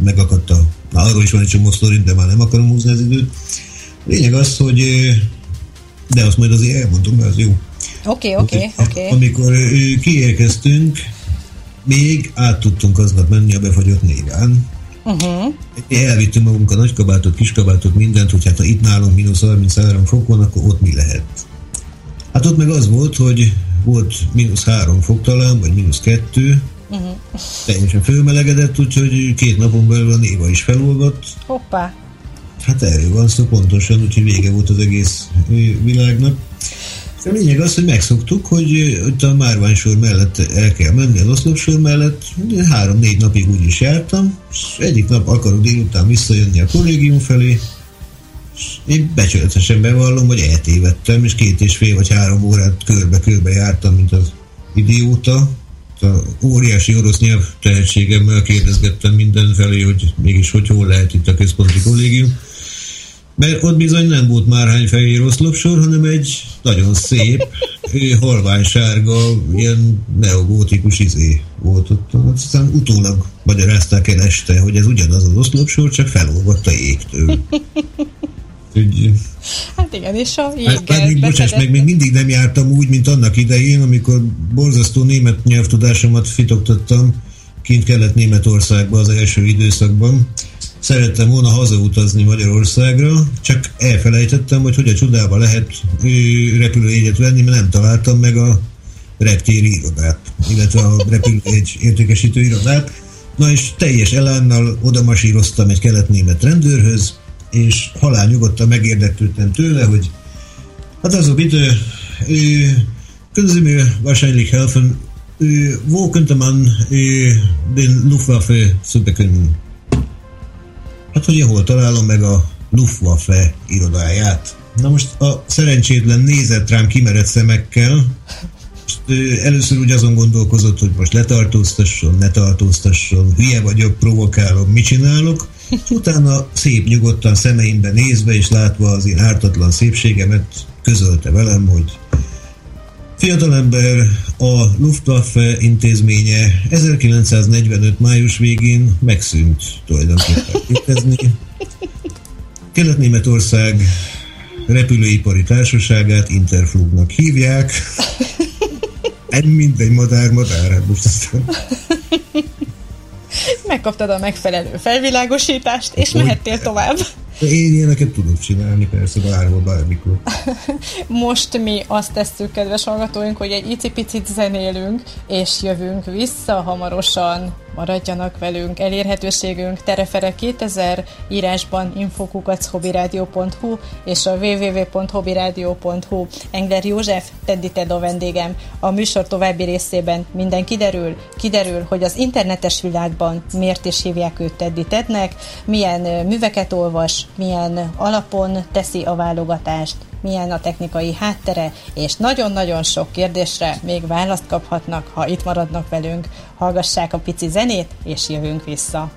megakadt a... Na, arról is van egy csomó sztorint, de már nem akarom húzni az időt. Lényeg az, hogy de azt majd azért elmondom, mert az jó. Oké, oké, oké. Amikor kiérkeztünk, még át tudtunk aznap menni a befagyott négán. Uh-huh. Elvittünk magunk a nagykabátot, kiskabátot, mindent, hogy hát ha itt nálunk mínusz 33 fok van, akkor ott mi lehet. Hát ott meg az volt, hogy volt mínusz 3 fok talán, vagy mínusz 2, uh-huh. teljesen fölmelegedett, úgyhogy két napon belül a néva is felolvadt. Hoppá! Hát erről van szó pontosan, úgyhogy vége volt az egész világnak. A lényeg az, hogy megszoktuk, hogy itt a márványsor mellett el kell menni, az oszlopsor mellett, három-négy napig úgy is jártam, és egyik nap akarok délután visszajönni a kollégium felé, és én becsületesen bevallom, hogy eltévedtem, és két és fél vagy három órát körbe-körbe jártam, mint az idióta. A óriási orosz nyelv tehetségemmel kérdezgettem mindenfelé, hogy mégis hogy hol lehet itt a központi kollégium mert ott bizony nem volt márhány fehér oszlopsor, hanem egy nagyon szép, halványsárga, ilyen neogótikus izé volt ott. Aztán utólag magyarázták el este, hogy ez ugyanaz az oszlopsor, csak felolvadt a jégtől. Úgy, hát igen, és a jéggel hát, még, bocsáss, meg még mindig nem jártam úgy, mint annak idején, amikor borzasztó német nyelvtudásomat fitoktattam, kint kellett Németországba az első időszakban, szerettem volna hazautazni Magyarországra, csak elfelejtettem, hogy hogy a csodába lehet repülőjegyet venni, mert nem találtam meg a reptéri irodát, illetve a repülőjegy értékesítő irodát. Na és teljes elánnal odamasíroztam egy kelet-német rendőrhöz, és halál nyugodtan megérdeklődtem tőle, hogy hát az a bitte, können Sie mir wahrscheinlich helfen, wo könnte man den Luftwaffe zu bekommen? Hát, hogy hol találom meg a Luftwaffe irodáját. Na most a szerencsétlen nézett rám kimerett szemekkel, és először úgy azon gondolkozott, hogy most letartóztasson, ne tartóztasson, hülye vagyok, provokálom, mit csinálok, és utána szép nyugodtan szemeimbe nézve és látva az én ártatlan szépségemet közölte velem, hogy Fiatalember a Luftwaffe intézménye 1945. május végén megszűnt tulajdonképpen létezni. Kelet-Németország repülőipari társaságát Interflugnak hívják. Nem mindegy, madár, madár, hát most aztán... Megkaptad a megfelelő felvilágosítást, és hogy, mehettél tovább. Én ilyeneket tudok csinálni, persze, bárhol, bármikor. Most mi azt tesszük, kedves hallgatóink, hogy egy icipicit zenélünk, és jövünk vissza hamarosan maradjanak velünk. Elérhetőségünk Terefere 2000, írásban infokukachobiradio.hu és a www.hobiradio.hu. Engler József, Teddy Ted a vendégem. A műsor további részében minden kiderül, kiderül, hogy az internetes világban miért is hívják őt Teddy Tednek, milyen műveket olvas, milyen alapon teszi a válogatást, milyen a technikai háttere, és nagyon-nagyon sok kérdésre még választ kaphatnak, ha itt maradnak velünk. Hallgassák a pici zenét, és jövünk vissza.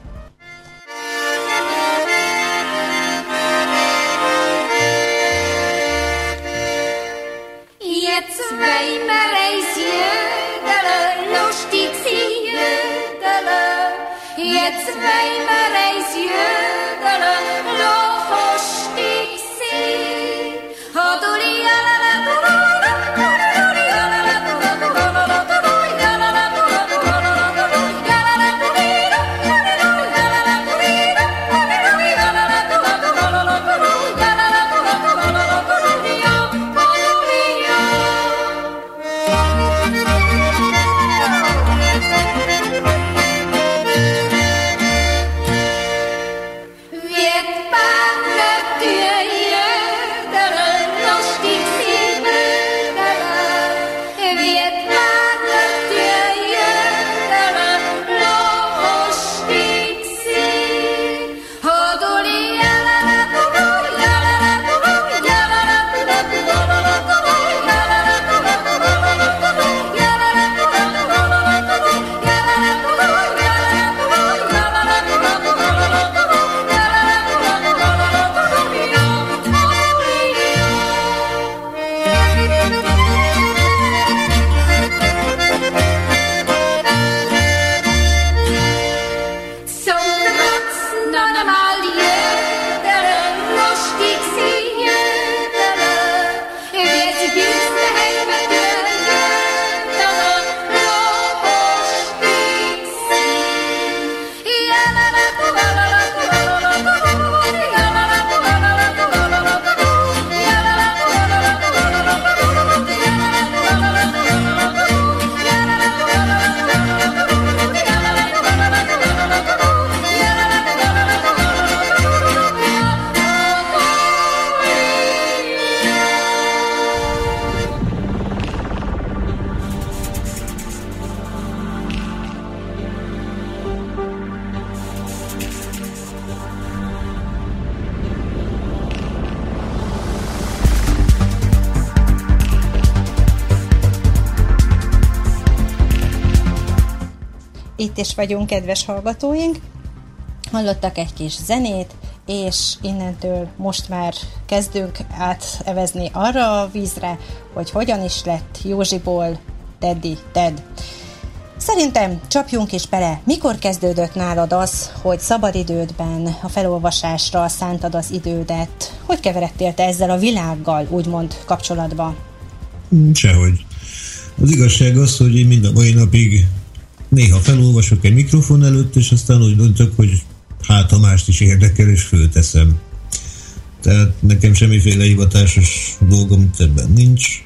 Vagyunk, kedves hallgatóink. Hallottak egy kis zenét, és innentől most már kezdünk átevezni arra a vízre, hogy hogyan is lett Józsiból Teddy Ted. Szerintem csapjunk is bele, mikor kezdődött nálad az, hogy szabadidődben a felolvasásra szántad az idődet? Hogy keveredtél te ezzel a világgal, úgymond kapcsolatba? Sehogy. Az igazság az, hogy én mind a mai napig néha felolvasok egy mikrofon előtt, és aztán úgy döntök, hogy hát ha mást is érdekel, és fölteszem. Tehát nekem semmiféle hivatásos dolgom ebben nincs.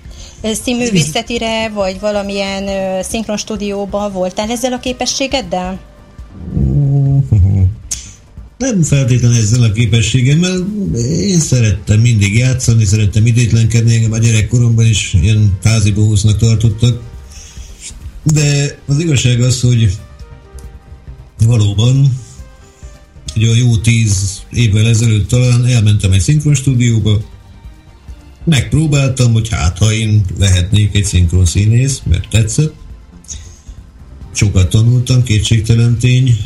Színművészetire, vagy valamilyen szinkron stúdióban voltál ezzel a képességeddel? Nem feltétlenül ezzel a képességemmel. Én szerettem mindig játszani, szerettem idétlenkedni, engem a gyerekkoromban is ilyen házi bohóznak tartottak. De az igazság az, hogy valóban egy olyan jó tíz évvel ezelőtt talán elmentem egy szinkron stúdióba, megpróbáltam, hogy hát ha én lehetnék egy szinkron színész, mert tetszett. Sokat tanultam, kétségtelen tény,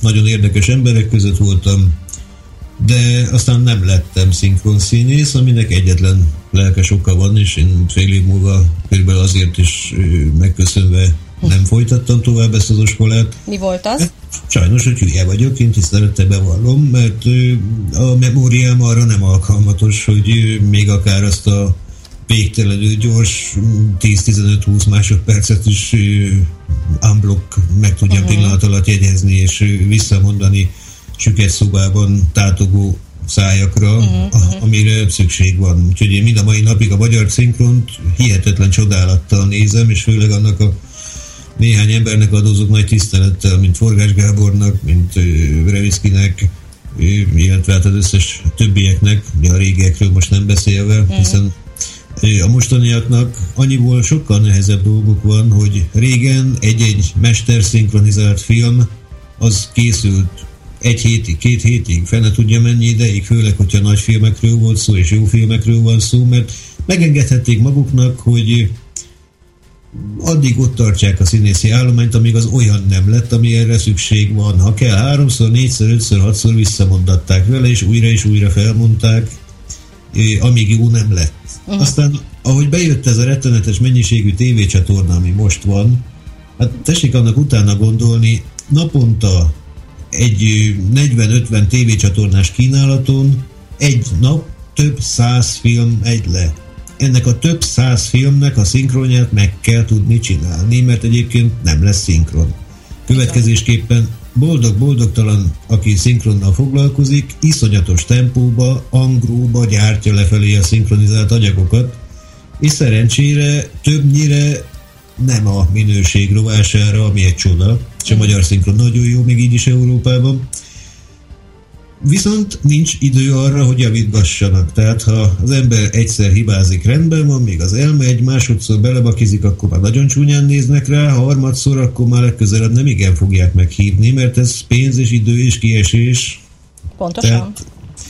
nagyon érdekes emberek között voltam, de aztán nem lettem szinkron színész, aminek egyetlen lelkes oka van, és én fél év múlva körülbelül azért is megköszönve nem folytattam tovább ezt az iskolát. Mi volt az? Sajnos, hogy hülye vagyok, én tisztelettel bevallom, mert a memóriám arra nem alkalmatos, hogy még akár azt a végtelenül gyors mm, 10-15-20 másodpercet is unblock meg tudjam uh-huh. pillanat alatt jegyezni, és visszamondani süket szobában tátogó szájakra, uh-huh, amire szükség van. Úgyhogy én mind a mai napig a magyar szinkront hihetetlen csodálattal nézem, és főleg annak a néhány embernek adózok nagy tisztelettel, mint Forgás Gábornak, mint Revickinek, illetve hát az összes többieknek, ugye a régiekről most nem beszélve, uh-huh. hiszen a mostaniaknak annyiból sokkal nehezebb dolguk van, hogy régen egy-egy mesterszinkronizált film az készült egy hétig, két hétig, fene tudja mennyi ideig, főleg, hogyha nagy filmekről volt szó, és jó filmekről van szó, mert megengedhették maguknak, hogy addig ott tartsák a színészi állományt, amíg az olyan nem lett, ami erre szükség van. Ha kell, háromszor, négyszer, ötször, hatszor visszamondatták vele, és újra és újra felmondták, amíg jó nem lett. Uh-huh. Aztán, ahogy bejött ez a rettenetes mennyiségű tévécsatorna, ami most van, hát tessék annak utána gondolni, naponta egy 40-50 tévécsatornás kínálaton egy nap több száz film egy le. Ennek a több száz filmnek a szinkronját meg kell tudni csinálni, mert egyébként nem lesz szinkron. Következésképpen boldog-boldogtalan, aki szinkronnal foglalkozik, iszonyatos tempóba, angróba gyártja lefelé a szinkronizált anyagokat, és szerencsére többnyire nem a minőség rovására, ami egy csoda, és a magyar szinkron nagyon jó, még így is Európában. Viszont nincs idő arra, hogy javítgassanak. Tehát ha az ember egyszer hibázik, rendben van, még az elmegy, másodszor belebakizik, akkor már nagyon csúnyán néznek rá, ha harmadszor, akkor már legközelebb nem igen fogják meghívni, mert ez pénz és idő és kiesés. Pontosan. Tehát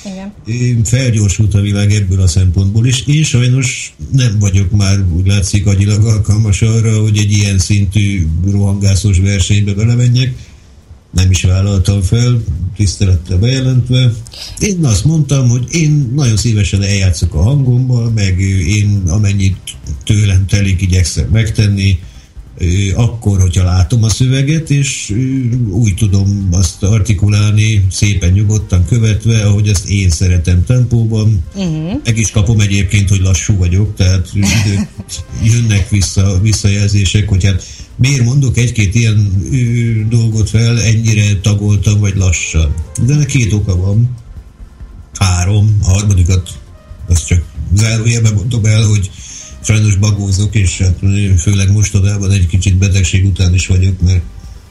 igen. Felgyorsult a világ ebből a szempontból is. Én sajnos nem vagyok már, úgy látszik, agyilag alkalmas arra, hogy egy ilyen szintű rohangászos versenybe belemenjek. Nem is vállaltam fel, tisztelettel bejelentve. Én azt mondtam, hogy én nagyon szívesen eljátszok a hangommal, meg én amennyit tőlem telik, igyekszem megtenni akkor, hogyha látom a szöveget, és úgy tudom azt artikulálni, szépen nyugodtan követve, ahogy ezt én szeretem tempóban. Uh-huh. Meg is kapom egyébként, hogy lassú vagyok, tehát idők jönnek vissza, visszajelzések, hogy hát miért mondok egy-két ilyen dolgot fel, ennyire tagoltam, vagy lassan. De ennek két oka van. Három, a harmadikat azt csak zárójelben mondom el, hogy sajnos bagózok, és hát főleg mostodában egy kicsit betegség után is vagyok, mert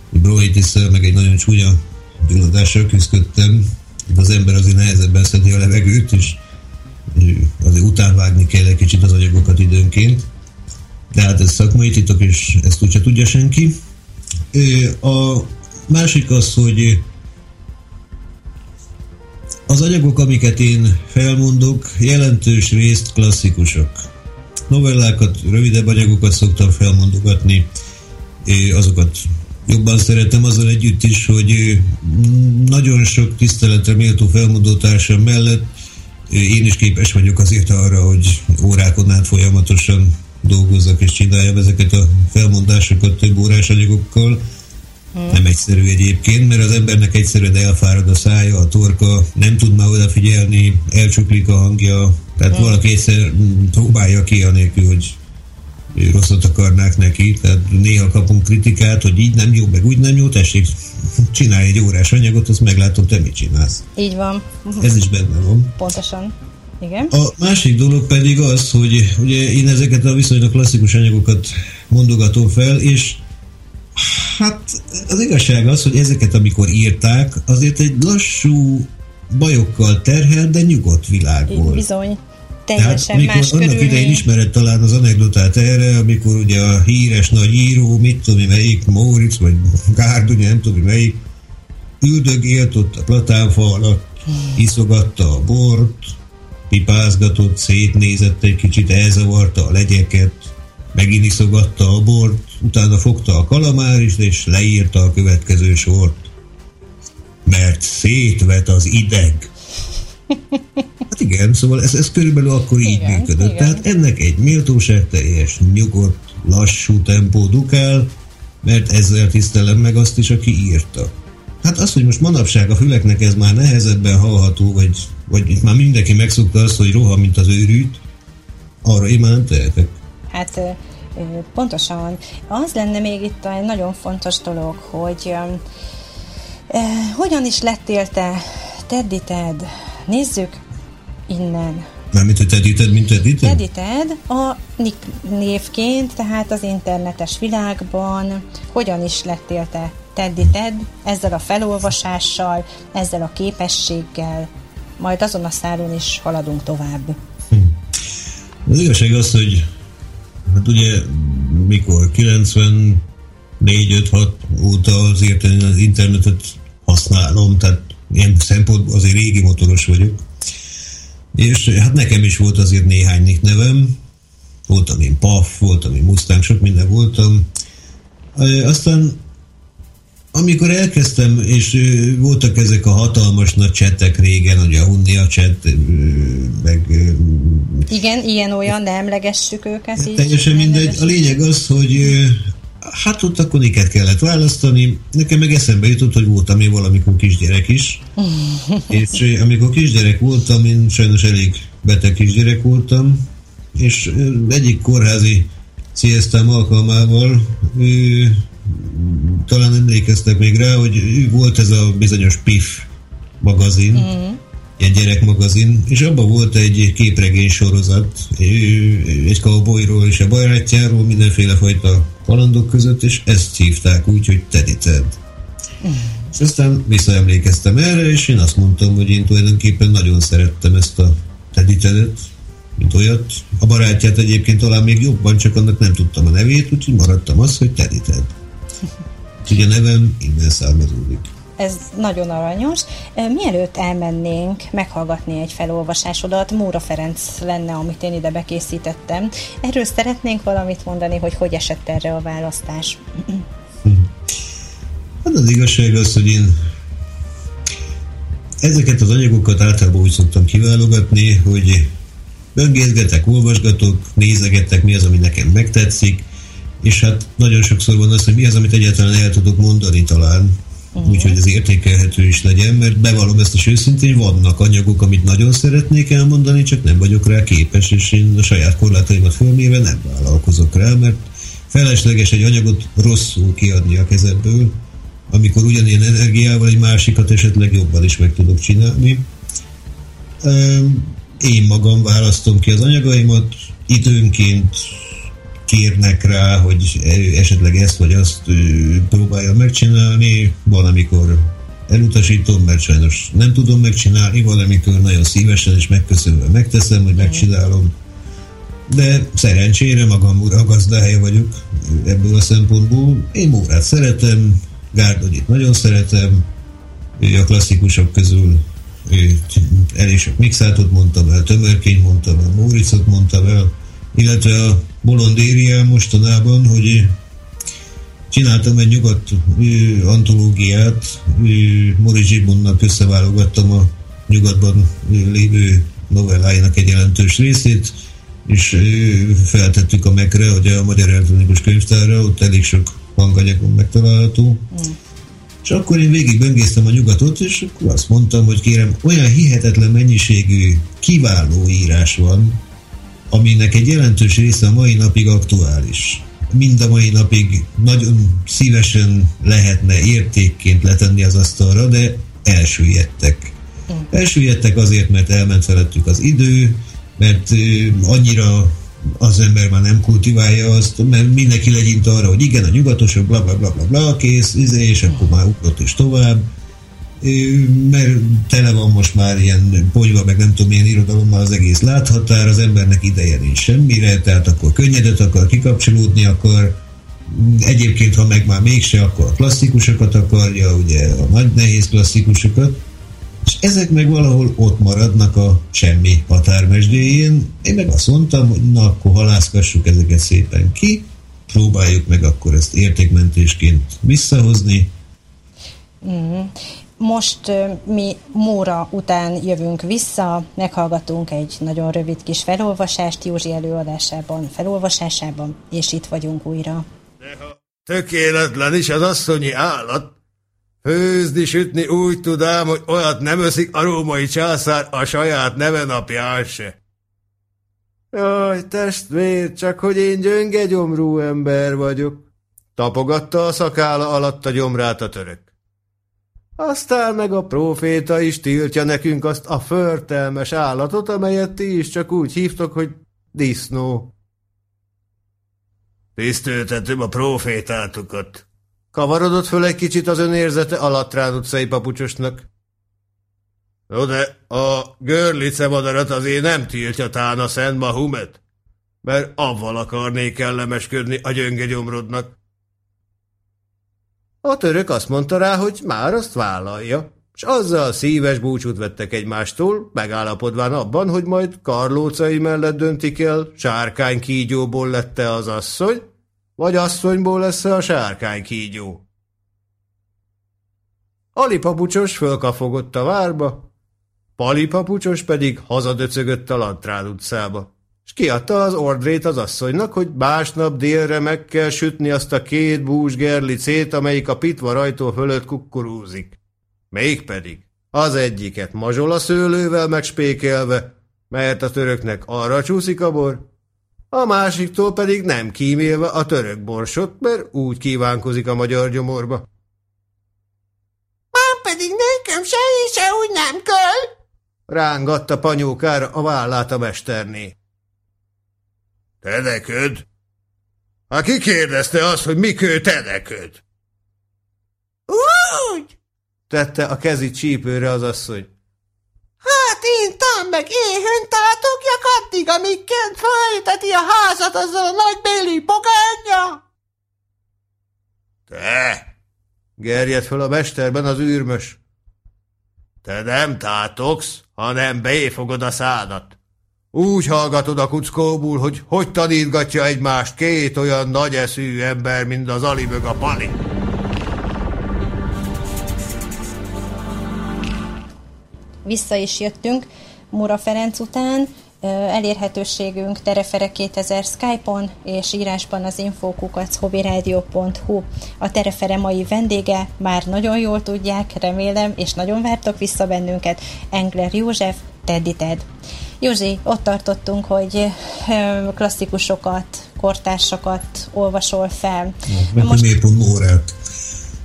bronchitis meg egy nagyon csúnya gyulladással küzdöttem. Az ember azért nehezebben szedi a levegőt, és azért utánvágni kell egy kicsit az anyagokat időnként. De hát ez szakmai titok, és ezt úgyse tudja senki. A másik az, hogy az anyagok, amiket én felmondok, jelentős részt klasszikusok novellákat, rövidebb anyagokat szoktam felmondogatni, azokat jobban szeretem azzal együtt is, hogy nagyon sok tiszteletre méltó felmondótársam mellett én is képes vagyok azért arra, hogy órákon át folyamatosan dolgozzak és csináljam ezeket a felmondásokat több órás anyagokkal. Hmm. Nem egyszerű egyébként, mert az embernek egyszerűen elfárad a szája, a torka, nem tud már odafigyelni, elcsuklik a hangja, tehát valaki egyszer próbálja ki anélkül, hogy rosszat akarnák neki, tehát néha kapunk kritikát, hogy így nem jó, meg úgy nem jó, tessék, csinálj egy órás anyagot, azt meglátom, te mit csinálsz. Így van. Ez is benne van. Pontosan. Igen. A másik dolog pedig az, hogy ugye én ezeket a viszonylag klasszikus anyagokat mondogatom fel, és hát az igazság az, hogy ezeket, amikor írták, azért egy lassú, bajokkal terhel, de nyugodt világ volt. Bizony. Teljesen Tehát, más annak idején ismered talán az anekdotát erre, amikor ugye a híres nagy író, mit tudom melyik, Móricz, vagy Gárd, nem tudom melyik, üldögélt ott a platánfa alatt, iszogatta a bort, pipázgatott, szétnézett egy kicsit, elzavarta a legyeket, megint iszogatta a bort, utána fogta a kalamárist, és leírta a következő sort. Mert szétvet az ideg. Hát igen, szóval ez, ez körülbelül akkor így igen, működött. Igen. Tehát ennek egy méltóság teljes, nyugodt, lassú tempó dukál, mert ezzel tisztelem meg azt is, aki írta. Hát az, hogy most manapság a füleknek ez már nehezebben hallható, vagy, vagy itt már mindenki megszokta azt, hogy roha, mint az őrült, arra én már nem tehetek. Hát pontosan. Az lenne még itt egy nagyon fontos dolog, hogy eh, hogyan is lettél te? Teddy Ted? Nézzük innen. Mármint, hogy Teddy mint Teddy Teddy Ted a Nick névként, tehát az internetes világban. Hogyan is lettél te Teddy Ted ezzel a felolvasással, ezzel a képességgel, majd azon a szálon is haladunk tovább. Az igazság az, hogy hát ugye mikor? 94 5 6 óta azért én az internetet használom, tehát ilyen szempontból azért régi motoros vagyok. És hát nekem is volt azért néhány nick nevem, voltam én Paf, voltam én Mustang, sok minden voltam. Aztán amikor elkezdtem, és voltak ezek a hatalmas nagy csetek régen, ugye a Hunnia cset, meg Igen, ilyen-olyan, de emlegessük őket így. Teljesen mindegy. A lényeg az, hogy hát ott akkor niket kellett választani. Nekem meg eszembe jutott, hogy voltam én valamikor kisgyerek is. és ö, amikor kisgyerek voltam, én sajnos elég beteg kisgyerek voltam, és ö, egyik kórházi sziasztám alkalmával ö, talán emlékeztek még rá, hogy volt ez a bizonyos PIF magazin, mm. Ilyen gyerekmagazin, és abban volt egy képregény sorozat, egy cowboyról és a bajrátjáról, mindenféle fajta kalandok között, és ezt hívták úgy, hogy Teddy Ted. Mm. És aztán visszaemlékeztem erre, és én azt mondtam, hogy én tulajdonképpen nagyon szerettem ezt a Teddy Tedet, mint olyat. A barátját egyébként talán még jobban, csak annak nem tudtam a nevét, úgyhogy maradtam az, hogy Teddy Ted. A nevem innen származódik. Ez nagyon aranyos. Mielőtt elmennénk meghallgatni egy felolvasásodat, Móra Ferenc lenne, amit én ide bekészítettem. Erről szeretnénk valamit mondani, hogy hogy esett erre a választás? Hát az igazság az, hogy én ezeket az anyagokat általában úgy szoktam kiválogatni, hogy böngészgetek, olvasgatok, nézegetek, mi az, ami nekem megtetszik, és hát nagyon sokszor van az, hogy mi az, amit egyáltalán el tudok mondani talán, uh-huh. úgyhogy ez értékelhető is legyen, mert bevallom ezt is őszintén, vannak anyagok, amit nagyon szeretnék elmondani, csak nem vagyok rá képes, és én a saját korlátaimat fölmérve nem vállalkozok rá, mert felesleges egy anyagot rosszul kiadni a kezemből, amikor ugyanilyen energiával egy másikat esetleg jobban is meg tudok csinálni. Én magam választom ki az anyagaimat, időnként kérnek rá, hogy esetleg ezt vagy azt próbálja megcsinálni, van, amikor elutasítom, mert sajnos nem tudom megcsinálni, valamikor nagyon szívesen és megköszönve megteszem, hogy megcsinálom. De szerencsére magam ura gazdája vagyok ebből a szempontból. Én Mórát szeretem, Gárdonyit nagyon szeretem, ő a klasszikusok közül elég sok mixátot mondtam el, tömörkényt mondtam el, Móricot mondtam el, illetve a bolondéria mostanában, hogy csináltam egy nyugat antológiát, Mori Zsibonnak összeválogattam a nyugatban lévő novelláinak egy jelentős részét, és feltettük a megre, hogy a Magyar Elektronikus Könyvtárra, ott elég sok hanganyagon megtalálható. Mm. És akkor én végig böngésztem a nyugatot, és akkor azt mondtam, hogy kérem, olyan hihetetlen mennyiségű, kiváló írás van, aminek egy jelentős része a mai napig aktuális. Mind a mai napig nagyon szívesen lehetne értékként letenni az asztalra, de elsüllyedtek. Elsüllyedtek azért, mert elment felettük az idő, mert annyira az ember már nem kultiválja azt, mert mindenki legyint arra, hogy igen, a nyugatosok, bla bla bla bla, bla kész, izé, és akkor már ugrott is tovább. Mert tele van most már ilyen ponyva, meg nem tudom milyen irodalommal az egész láthatár, az embernek ideje nincs semmire, tehát akkor könnyedet akar, kikapcsolódni akar, egyébként, ha meg már mégse, akkor a klasszikusokat akarja, ugye a nagy nehéz klasszikusokat, és ezek meg valahol ott maradnak a semmi határmesdéjén. Én meg azt mondtam, hogy na, akkor halászkassuk ezeket szépen ki, próbáljuk meg akkor ezt értékmentésként visszahozni. Mm. Most mi Móra után jövünk vissza, meghallgatunk egy nagyon rövid kis felolvasást Józsi előadásában, felolvasásában, és itt vagyunk újra. Tökéletlen is az asszonyi állat. Főzni, sütni úgy tudám, hogy olyat nem öszik a római császár a saját neve napján se. Jaj, testvér, csak hogy én gyönge gyomrú ember vagyok. Tapogatta a szakála alatt a gyomrát a török. Aztán meg a próféta is tiltja nekünk azt a förtelmes állatot, amelyet ti is csak úgy hívtok, hogy disznó. Tiszteltetem a profétátokat. Kavarodott föl egy kicsit az önérzete a Latrán utcai papucsosnak. No de a görlice madarat azért nem tiltja tán a Szent Mahumet, mert avval akarnék kellemesködni a gyönge gyomrodnak. A török azt mondta rá, hogy már azt vállalja, és azzal szíves búcsút vettek egymástól, megállapodván abban, hogy majd karlócai mellett döntik el, sárkány kígyóból lette az asszony, vagy asszonyból lesz a sárkány kígyó. Ali papucsos fölkafogott a várba, Pali papucsos pedig hazadöcögött a Lantrán utcába és kiadta az ordrét az asszonynak, hogy másnap délre meg kell sütni azt a két bús gerlicét, amelyik a pitva rajtó fölött kukkurúzik. Mégpedig az egyiket mazsola szőlővel megspékelve, mert a töröknek arra csúszik a bor, a másiktól pedig nem kímélve a török borsot, mert úgy kívánkozik a magyar gyomorba. Már pedig nekem se se úgy nem kell, rángatta panyókára a vállát a mesterné. Tedeköd? Hát ki kérdezte azt, hogy mikő tedeköd? Úgy! Tette a kezi csípőre az asszony. Hát én tám meg éhen tátogjak addig, amíg Kent felejteti a házat azzal a nagy béli pogányja. Te! Gerjed föl a mesterben az űrmös. Te nem tátogsz, hanem béfogod a szádat. Úgy hallgatod a kuckóból, hogy hogy tanítgatja egymást két olyan nagy eszű ember, mint az alibög a pali. Vissza is jöttünk Mura Ferenc után, elérhetőségünk Terefere 2000 Skype-on és írásban az infokukachobiradio.hu. A Terefere mai vendége már nagyon jól tudják, remélem, és nagyon vártok vissza bennünket, Engler József, Teddy Ted. Józsi, ott tartottunk, hogy klasszikusokat, kortársakat olvasol fel. Ja, most... miért pont Mórát?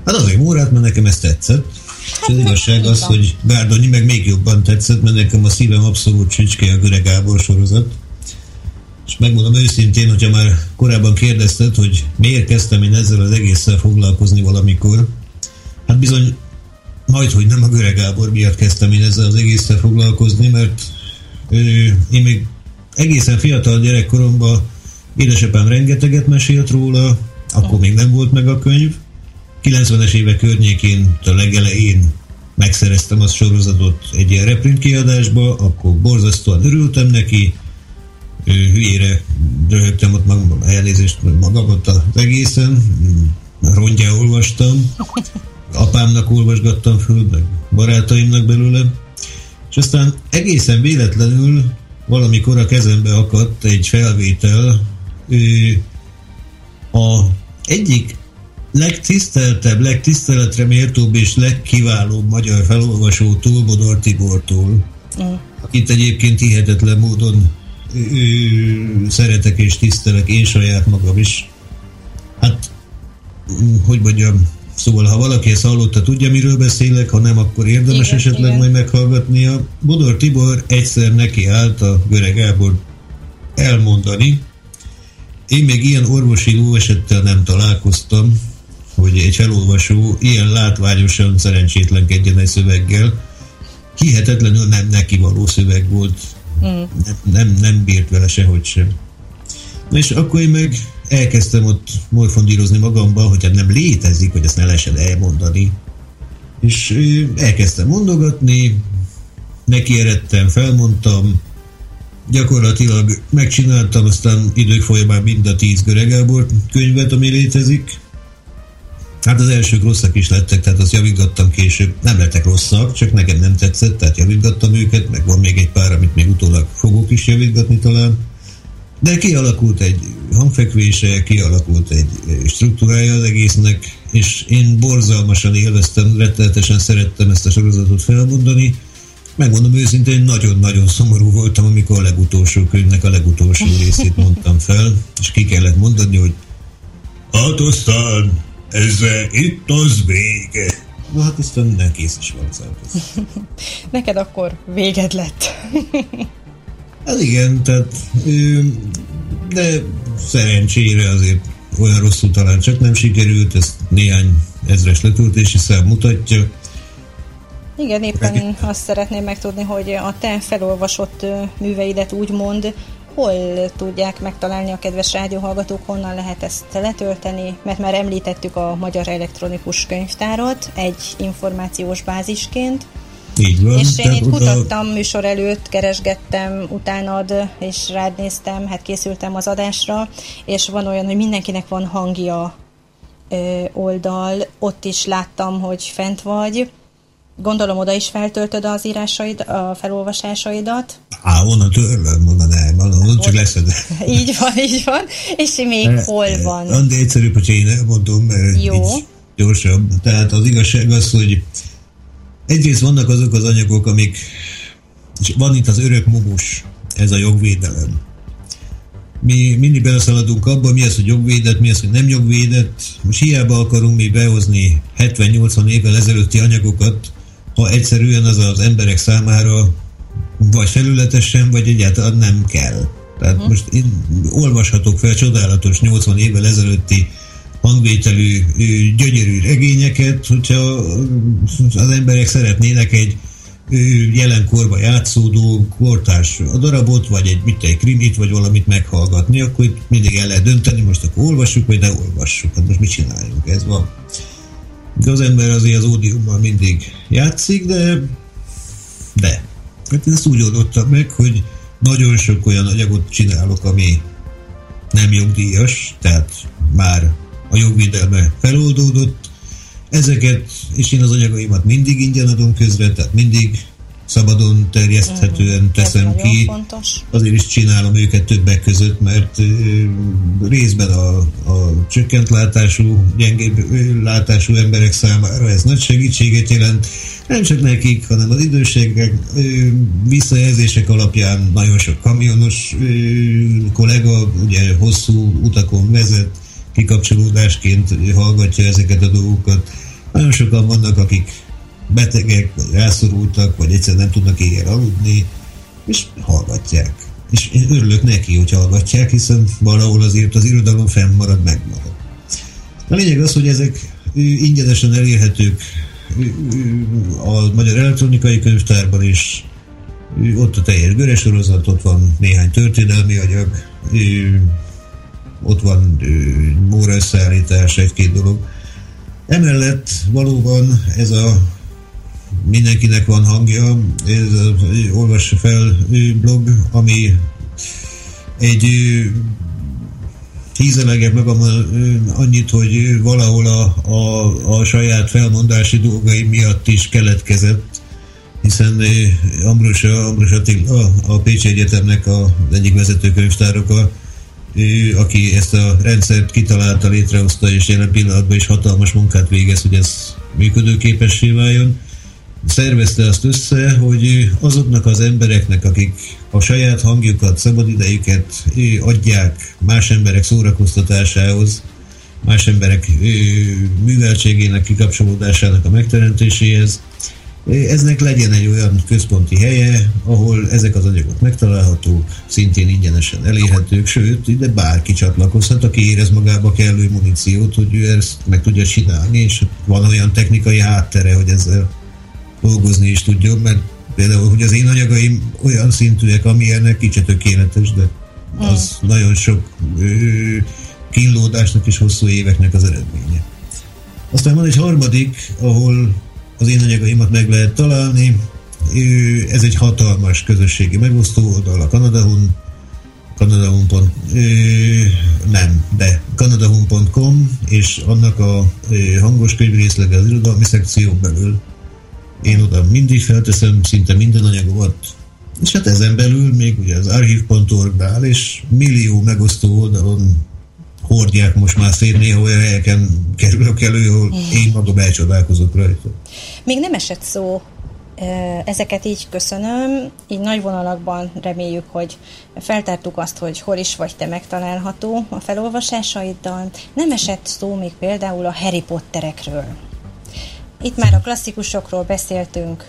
Hát azért Mórát, mert nekem ez tetszett. Hát az igazság az, hogy Gárdonyi meg még jobban tetszett, mert nekem a szívem abszolút csücske a Göre Gábor sorozat. És megmondom őszintén, hogyha már korábban kérdezted, hogy miért kezdtem én ezzel az egésszel foglalkozni valamikor, hát bizony majd, hogy nem a Göre Gábor miatt kezdtem én ezzel az egésszel foglalkozni, mert én még egészen fiatal gyerekkoromban édesapám rengeteget mesélt róla, akkor még nem volt meg a könyv. 90-es évek környékén, a legelején megszereztem az sorozatot egy ilyen reprint kiadásba, akkor borzasztóan örültem neki, hülyére röhögtem ott magam, elnézést magamat az egészen, rongyá olvastam, apámnak olvasgattam föl, meg barátaimnak belőle, és aztán egészen véletlenül valamikor a kezembe akadt egy felvétel ő, a egyik legtiszteltebb, legtiszteletre méltóbb és legkiválóbb magyar felolvasó Bodor Tibortól, mm. akit egyébként hihetetlen módon ő, szeretek és tisztelek, én saját magam is. Hát, hogy mondjam, Szóval, ha valaki ezt hallotta, tudja, miről beszélek, ha nem, akkor érdemes igen, esetleg igen. majd meghallgatnia. Bodor Tibor egyszer neki állt a Göre Gábor elmondani. Én még ilyen orvosi lóesettel nem találkoztam, hogy egy felolvasó ilyen látványosan szerencsétlenkedjen egy szöveggel. Hihetetlenül nem neki való szöveg volt. Mm. Nem, nem, nem bírt vele sehogy sem. És akkor én meg elkezdtem ott morfondírozni magamban, hogy hát nem létezik, hogy ezt ne lehessen elmondani. És elkezdtem mondogatni, neki eredtem, felmondtam, gyakorlatilag megcsináltam, aztán idők folyamán mind a tíz Göregábor könyvet, ami létezik. Hát az elsők rosszak is lettek, tehát azt javítgattam később. Nem lettek rosszak, csak nekem nem tetszett, tehát javítgattam őket, meg van még egy pár, amit még utólag fogok is javítgatni talán. De kialakult egy hangfekvése, kialakult egy struktúrája az egésznek, és én borzalmasan élveztem, rettenetesen szerettem ezt a sorozatot felmondani. Megmondom őszintén, nagyon-nagyon szomorú voltam, amikor a legutolsó könyvnek a legutolsó részét mondtam fel, és ki kellett mondani, hogy hát aztán ezzel itt az vége. Na hát aztán minden kész is van az Neked akkor véged lett. Hát igen, tehát de szerencsére azért olyan rosszul talán csak nem sikerült, ezt néhány ezres letöltési szám mutatja. Igen, éppen azt szeretném megtudni, hogy a te felolvasott műveidet úgymond hol tudják megtalálni a kedves rádióhallgatók, honnan lehet ezt letölteni, mert már említettük a Magyar Elektronikus Könyvtárat egy információs bázisként, Így van. és én itt oda- kutattam műsor előtt, keresgettem utánad, és rád néztem, hát készültem az adásra, és van olyan, hogy mindenkinek van hangja ö, oldal, ott is láttam, hogy fent vagy. Gondolom oda is feltöltöd az írásaid, a felolvasásaidat. Á, onnan törlöm, onnan nem, onnan csak leszed. Így van, így van. És még hol van? Andi egyszerűbb, hogy én elmondom, mert Jó. gyorsabb. Tehát az igazság az, hogy egyrészt vannak azok az anyagok, amik, és van itt az örök mumus, ez a jogvédelem. Mi mindig beleszaladunk abba, mi az, hogy jogvédett, mi az, hogy nem jogvédett. Most hiába akarunk mi behozni 70-80 évvel ezelőtti anyagokat, ha egyszerűen az az emberek számára vagy felületesen, vagy egyáltalán nem kell. Tehát uh-huh. most én olvashatok fel csodálatos 80 évvel ezelőtti hangvételű, gyönyörű regényeket, hogyha az emberek szeretnének egy jelenkorba játszódó kortárs darabot, vagy egy, mit, egy krimit, vagy valamit meghallgatni, akkor itt mindig el lehet dönteni, most akkor olvassuk, vagy ne olvassuk. Hát most mit csináljunk, ez van. De az ember azért az ódiummal mindig játszik, de de. Hát ezt úgy oldottam meg, hogy nagyon sok olyan anyagot csinálok, ami nem jogdíjas, tehát már a jogvédelme feloldódott. Ezeket, és én az anyagaimat mindig ingyen adom közre, tehát mindig szabadon terjeszthetően Ez teszem nagyon ki. fontos. Azért is csinálom őket többek között, mert részben a, a csökkent látású, gyengébb látású emberek számára ez nagy segítséget jelent. Nem csak nekik, hanem az időségek visszajelzések alapján nagyon sok kamionos kollega ugye hosszú utakon vezet, kikapcsolódásként hallgatja ezeket a dolgokat. Nagyon sokan vannak, akik betegek, vagy rászorultak, vagy egyszerűen nem tudnak éjjel aludni, és hallgatják. És én örülök neki, hogy hallgatják, hiszen valahol azért az irodalom fennmarad, megmarad. A lényeg az, hogy ezek ingyenesen elérhetők a Magyar Elektronikai Könyvtárban is, ott a teljes göres sorozat, ott van néhány történelmi anyag, ott van ö, móra összeállítás, egy-két dolog. Emellett valóban ez a mindenkinek van hangja, ez a Olvassa fel blog, ami egy hízelegek magam annyit, hogy valahol a, a, a saját felmondási dolgai miatt is keletkezett, hiszen ö, Ambrosa, Ambrosa Attila, a Pécsi Egyetemnek a, az egyik vezető könyvtároka, ő, aki ezt a rendszert kitalálta, létrehozta, és jelen pillanatban is hatalmas munkát végez, hogy ez működőképessé váljon. Szervezte azt össze, hogy azoknak az embereknek, akik a saját hangjukat, szabadidejüket adják más emberek szórakoztatásához, más emberek műveltségének, kikapcsolódásának a megteremtéséhez, eznek legyen egy olyan központi helye, ahol ezek az anyagok megtalálhatók, szintén ingyenesen elérhetők, sőt, ide bárki csatlakozhat, aki érez magába kellő muníciót, hogy ő ezt meg tudja csinálni, és van olyan technikai háttere, hogy ezzel dolgozni is tudjon, mert például, hogy az én anyagaim olyan szintűek, amilyenek kicsit tökéletes, de az mm. nagyon sok ö, kínlódásnak és hosszú éveknek az eredménye. Aztán van egy harmadik, ahol az én anyagaimat meg lehet találni. Ez egy hatalmas közösségi megosztó oldal, a Kanadahun, kanadahun. Nem, de kanadahun.com, és annak a hangos könyvrészlege az irodalmi szekció belül. Én oda mindig felteszem szinte minden anyagomat, és hát ezen belül még ugye az archive.org áll, és millió megosztó oldalon hordják most már szét, néha olyan helyeken kerülök elő, ahol én magam elcsodálkozok rajta. Még nem esett szó, ezeket így köszönöm, így nagy vonalakban reméljük, hogy feltártuk azt, hogy hol is vagy te megtalálható a felolvasásaiddal. Nem esett szó még például a Harry Potterekről. Itt már a klasszikusokról beszéltünk,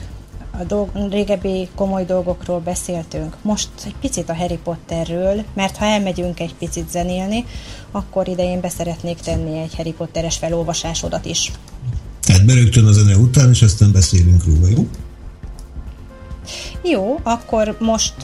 a dolg- régebbi komoly dolgokról beszéltünk. Most egy picit a Harry Potterről, mert ha elmegyünk egy picit zenélni, akkor ide én beszeretnék tenni egy Harry Potteres felolvasásodat is. Tehát berögtön a zene után, és aztán beszélünk róla, jó? Jó, akkor most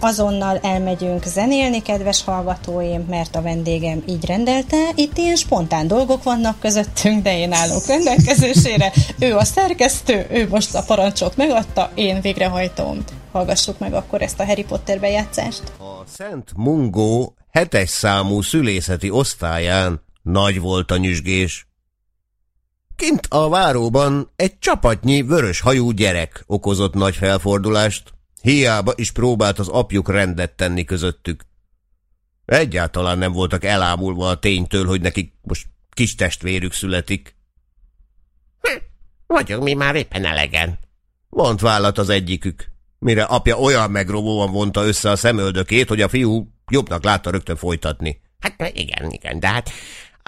azonnal elmegyünk zenélni, kedves hallgatóim, mert a vendégem így rendelte. Itt ilyen spontán dolgok vannak közöttünk, de én állok rendelkezésére. Ő a szerkesztő, ő most a parancsot megadta, én végrehajtom. Hallgassuk meg akkor ezt a Harry Potter bejátszást. A Szent Mungó hetes számú szülészeti osztályán nagy volt a nyüzsgés. Kint a váróban egy csapatnyi vörös hajú gyerek okozott nagy felfordulást, hiába is próbált az apjuk rendet tenni közöttük. Egyáltalán nem voltak elámulva a ténytől, hogy nekik most kis testvérük születik. Hm, vagyunk mi már éppen elegen. Vont vállat az egyikük, mire apja olyan megrovóan vonta össze a szemöldökét, hogy a fiú jobbnak látta rögtön folytatni. Hát igen, igen, de hát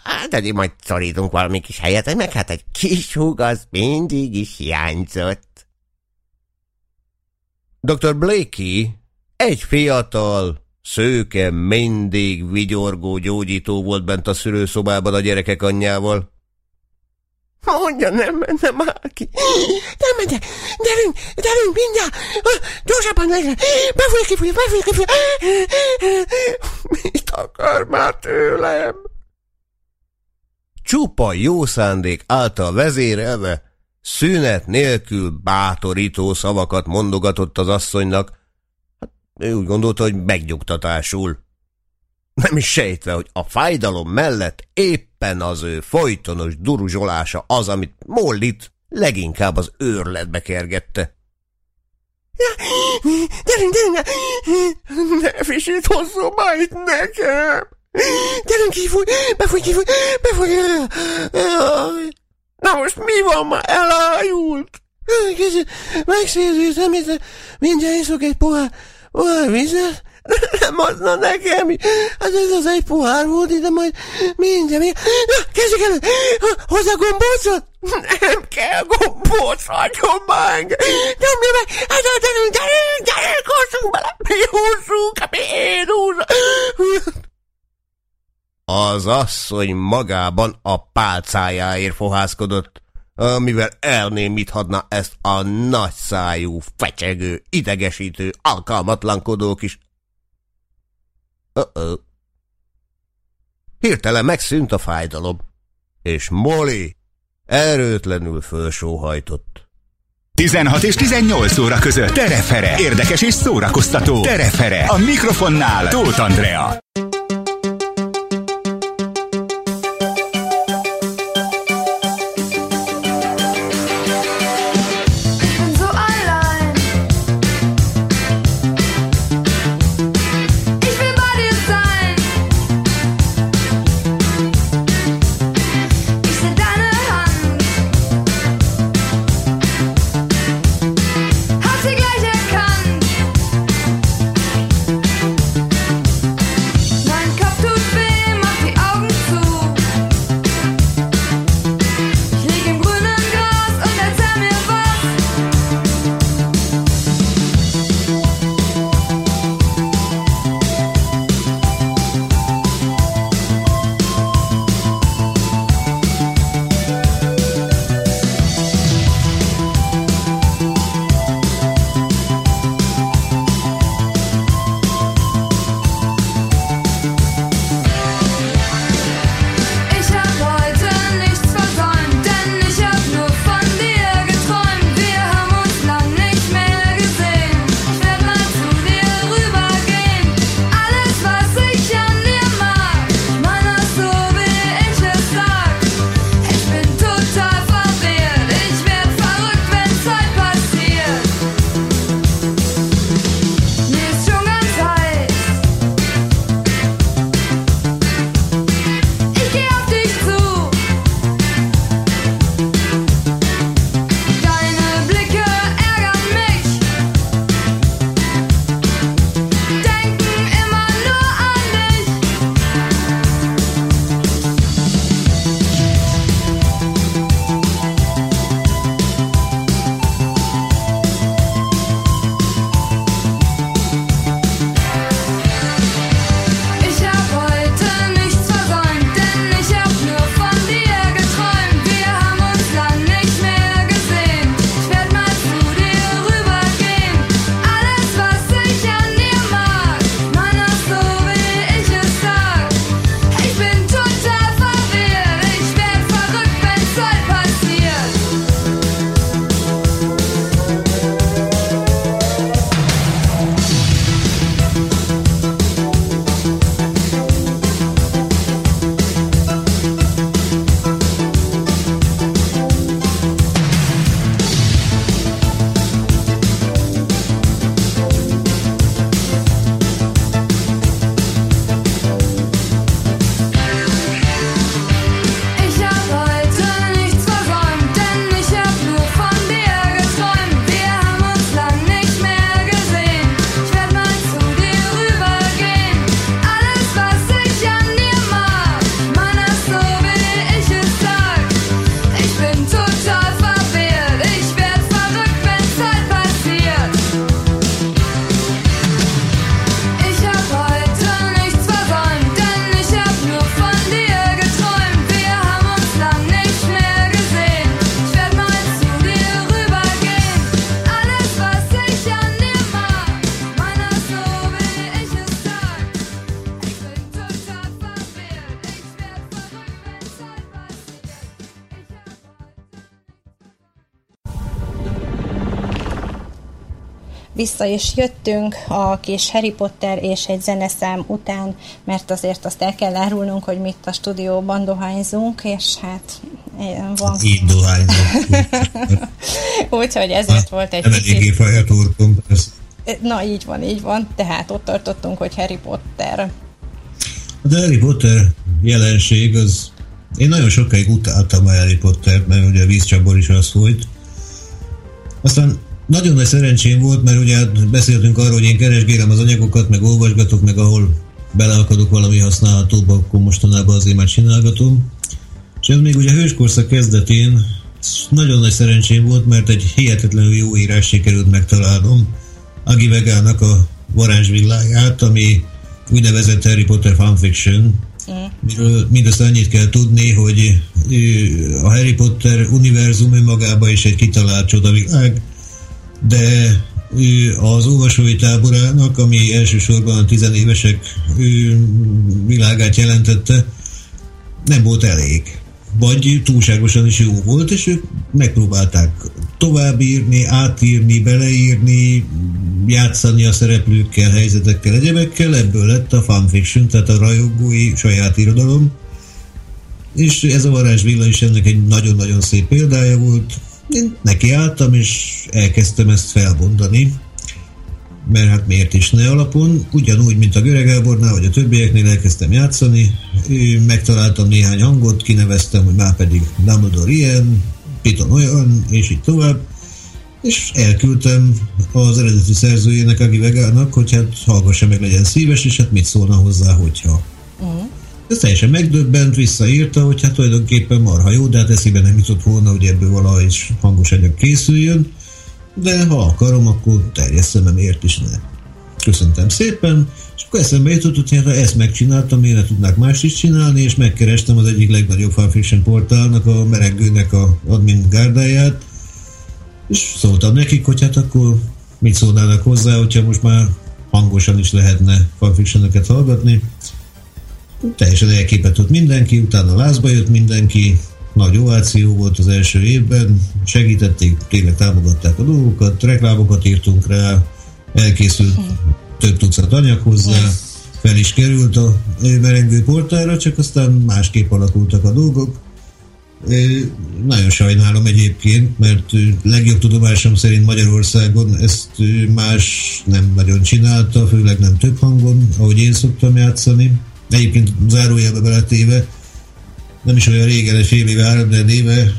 Hát, de majd szorítunk valami kis helyet, meg hát egy kis húg az mindig is hiányzott. Dr. Blakey egy fiatal, szőke, mindig vigyorgó gyógyító volt bent a szülőszobában a gyerekek anyjával. Mondja, nem menne már ki. Nem menne. Gyerünk, gyerünk, mindjárt. Gyorsabban meg. Befújj, kifújj, befújj, kifújj. Mit akar már tőlem? Csupa jó szándék által vezérelve, szünet nélkül bátorító szavakat mondogatott az asszonynak. Hát, ő úgy gondolta, hogy megnyugtatásul. Nem is sejtve, hogy a fájdalom mellett éppen az ő folytonos duruzsolása az, amit Mollit leginkább az őrletbe kergette. Gyerünk, gyerünk! Ne fisít hozzon itt nekem! Gyerünk, kifúj! Befúj, kifúj! Befúj! Na most mi van ma? Elájult! Megszédültem, itt mindjárt iszok egy pohár, pohár vizet. Nem adna nekem. Hát ez az egy pohár volt, de majd mindjárt még... Kezdjük elő! Hozzá gombócot? Nem kell gombóc, hagyjon meg! Nyomja meg! Hát gyerünk, gyerünk, gyerünk, hozzunk bele! Mi húzzunk, mi én húzzunk! Az asszony magában a pálcájáért fohászkodott, amivel elnémíthatna ezt a nagyszájú, fecsegő, idegesítő, alkalmatlankodó kis... Uh-oh. Hirtelen megszűnt a fájdalom, és Molly erőtlenül fölsóhajtott. 16 és 18 óra között Terefere. Érdekes és szórakoztató. Terefere. A mikrofonnál Tóth Andrea. Vissza is jöttünk a kis Harry Potter és egy zeneszám után, mert azért azt el kell árulnunk, hogy mi itt a stúdióban dohányzunk, és hát van. Így dohányzunk. Úgyhogy ezért volt egy kicsit... a torkom, persze. Na, így van, így van. Tehát ott tartottunk, hogy Harry Potter. De Harry Potter jelenség az... Én nagyon sokáig utáltam a Harry Pottert, mert ugye a vízcsapból is az volt. Aztán nagyon nagy szerencsém volt, mert ugye beszéltünk arról, hogy én keresgélem az anyagokat, meg olvasgatok, meg ahol beleakadok valami használhatóba, akkor mostanában azért már csinálgatom. És ez még ugye a hőskorszak kezdetén nagyon nagy szerencsém volt, mert egy hihetetlenül jó írás sikerült megtalálnom. Agi Vegának a varázsvilágát, ami úgynevezett Harry Potter fanfiction, miről mindössze annyit kell tudni, hogy a Harry Potter univerzum önmagában is egy kitalált csodavilág, de az olvasói táborának, ami elsősorban a tizenévesek világát jelentette, nem volt elég. Vagy túlságosan is jó volt, és ők megpróbálták továbbírni, átírni, beleírni, játszani a szereplőkkel, helyzetekkel, egyebekkel, ebből lett a fanfiction, tehát a rajongói saját irodalom. És ez a varázsvilla is ennek egy nagyon-nagyon szép példája volt. Én nekiálltam, és elkezdtem ezt felmondani, mert hát miért is ne alapon, ugyanúgy, mint a Göreg Gábornál, vagy a többieknél elkezdtem játszani, megtaláltam néhány hangot, kineveztem, hogy már pedig Dumbledore ilyen, Piton olyan, és így tovább, és elküldtem az eredeti szerzőjének, Agi Vegának, hogy hát hallgassa meg, legyen szíves, és hát mit szólna hozzá, hogyha. Ez teljesen megdöbbent, visszaírta, hogy hát tulajdonképpen marha jó, de hát eszébe nem jutott volna, hogy ebből valahogy is hangos anyag készüljön, de ha akarom, akkor terjesszem, miért is ne. Köszöntem szépen, és akkor eszembe jutott, hogy hát ha ezt megcsináltam, miért tudnák más is csinálni, és megkerestem az egyik legnagyobb fanfiction portálnak, a meregőnek a admin gárdáját, és szóltam nekik, hogy hát akkor mit szólnának hozzá, hogyha most már hangosan is lehetne fanfictioneket hallgatni. Teljesen elképett ott mindenki, utána lázba jött mindenki, nagy ováció volt az első évben, segítették, tényleg támogatták a dolgokat, reklámokat írtunk rá, elkészült több tucat anyag hozzá, fel is került a merengő portára, csak aztán másképp alakultak a dolgok. Nagyon sajnálom egyébként, mert legjobb tudomásom szerint Magyarországon ezt más nem nagyon csinálta, főleg nem több hangon, ahogy én szoktam játszani. Egyébként zárójelbe beletéve, nem is olyan régen, egy fél éve, három éve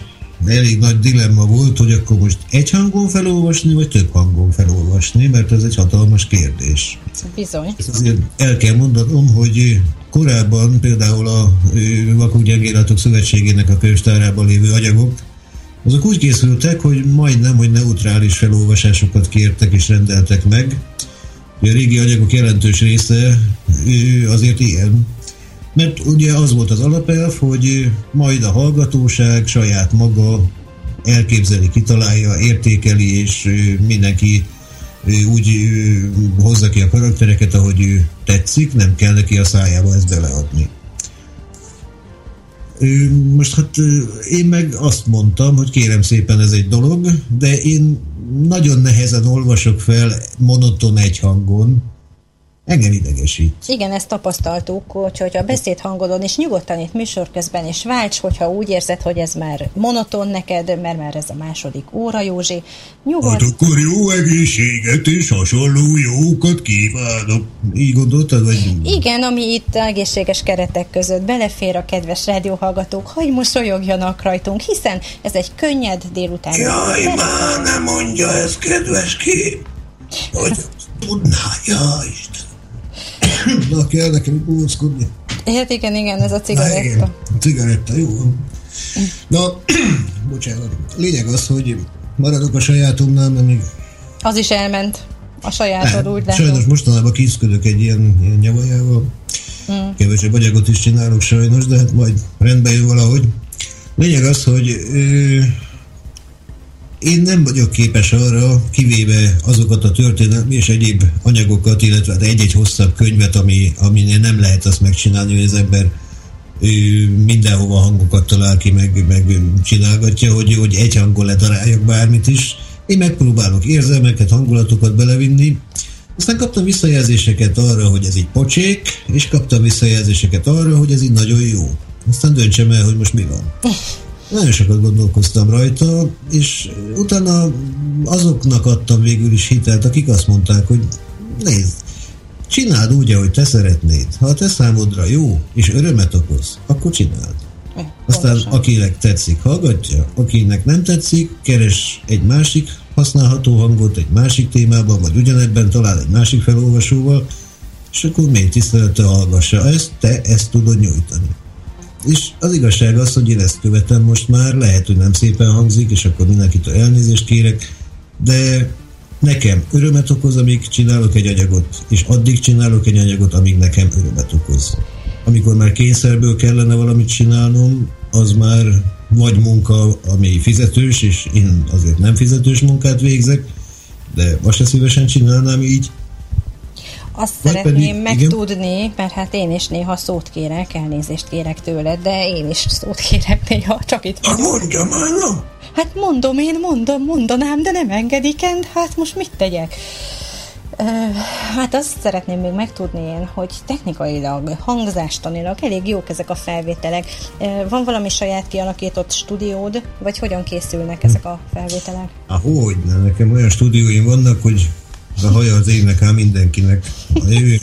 elég nagy dilemma volt, hogy akkor most egy hangon felolvasni, vagy több hangon felolvasni, mert ez egy hatalmas kérdés. Bizony. Ezt azért el kell mondanom, hogy korábban például a Gyengélatok Szövetségének a könyvtárában lévő anyagok, azok úgy készültek, hogy majdnem, hogy neutrális felolvasásokat kértek és rendeltek meg. A régi anyagok jelentős része azért ilyen. Mert ugye az volt az alapelv, hogy majd a hallgatóság saját maga elképzeli, kitalálja, értékeli, és mindenki úgy hozza ki a karaktereket, ahogy ő tetszik, nem kell neki a szájába ezt beleadni. Most hát én meg azt mondtam, hogy kérem szépen ez egy dolog, de én nagyon nehezen olvasok fel monoton egy hangon, engem idegesít. Igen, ezt tapasztaltuk, úgyhogy a beszédhangodon is nyugodtan itt műsor közben is válts, hogyha úgy érzed, hogy ez már monoton neked, mert már ez a második óra, Józsi. Nyugodt. Hát akkor jó egészséget és hasonló jókat kívánok. Így gondoltad, vagy? Igen, ami itt egészséges keretek között belefér a kedves rádióhallgatók, hogy mosolyogjanak rajtunk, hiszen ez egy könnyed délután. Jaj, már nem mondja ez, kedves kép. Hogy tudná, jaj, Isten. Na, kell nekem búzkodni. Hát igen, igen, ez a Na, cigaretta. igen, cigaretta, jó. Na, bocsánat. Lényeg az, hogy maradok a sajátomnál, mert még Az is elment. A sajátod úgy Sajnos látom. mostanában kiszködök egy ilyen, ilyen nyavajával. Mm. Kevesebb anyagot is csinálok sajnos, de hát majd rendbe jön valahogy. Lényeg az, hogy ö, én nem vagyok képes arra, kivéve azokat a történelmi és egyéb anyagokat, illetve hát egy-egy hosszabb könyvet, ami, aminél nem lehet azt megcsinálni, hogy az ember ő mindenhova hangokat talál ki, meg, meg csinálgatja, hogy, hogy egy hangon ledaráljak bármit is. Én megpróbálok érzelmeket, hangulatokat belevinni, aztán kaptam visszajelzéseket arra, hogy ez így pocsék, és kaptam visszajelzéseket arra, hogy ez így nagyon jó. Aztán döntsem el, hogy most mi van. Nagyon sokat gondolkoztam rajta, és utána azoknak adtam végül is hitelt, akik azt mondták, hogy nézd, csináld úgy, ahogy te szeretnéd. Ha a te számodra jó, és örömet okoz, akkor csináld. Aztán Pontosan. akinek tetszik, hallgatja, akinek nem tetszik, keres egy másik használható hangot egy másik témában, vagy ugyanebben talál egy másik felolvasóval, és akkor még tisztelettel hallgassa ezt, te ezt tudod nyújtani. És az igazság az, hogy én ezt követem most már, lehet, hogy nem szépen hangzik, és akkor mindenkitől elnézést kérek, de nekem örömet okoz, amíg csinálok egy anyagot, és addig csinálok egy anyagot, amíg nekem örömet okoz. Amikor már kényszerből kellene valamit csinálnom, az már vagy munka, ami fizetős, és én azért nem fizetős munkát végzek, de most se szívesen csinálnám így, Azt Vagy szeretném pedig- igen. megtudni, mert hát én is néha szót kérek, elnézést kérek tőled, de én is szót kérek néha, csak itt Ha mondja már, no! Hát mondom, én mondom, mondanám, de nem engedik en, hát most mit tegyek? Hát azt szeretném még megtudni én, hogy technikailag, hangzástanilag elég jók ezek a felvételek. Van valami saját kialakított stúdiód, vagy hogyan készülnek ezek a felvételek? Ahogy, nekem olyan stúdióim vannak, hogy a haja az égnek ám mindenkinek.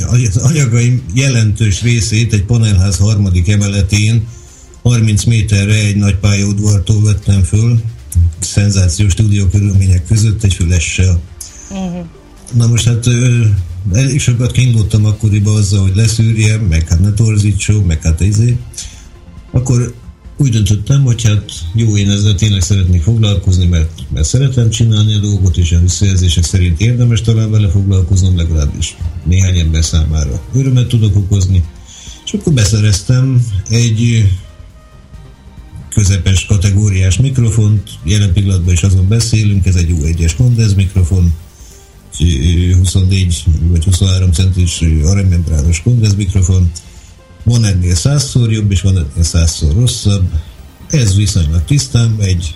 Az anyagaim jelentős részét egy panelház harmadik emeletén 30 méterre egy nagy pályaudvartól vettem föl, szenzációs stúdió körülmények között egy fülessel. Uh-huh. Na most hát elég sokat kiindultam akkoriban azzal, hogy leszűrjem, meg hát ne torzítsuk, meg hát izé. Akkor úgy döntöttem, hogy hát jó, én ezzel tényleg szeretnék foglalkozni, mert, mert szeretem csinálni a dolgot, és a visszajelzések szerint érdemes talán vele foglalkoznom, legalábbis néhány ember számára örömet tudok okozni. És akkor beszereztem egy közepes kategóriás mikrofont, jelen pillanatban is azon beszélünk, ez egy U1-es kondens mikrofon, 24 vagy 23 centis aranymembrános kondens mikrofon, van ennél százszor jobb, és van ennél százszor rosszabb. Ez viszonylag tisztán megy.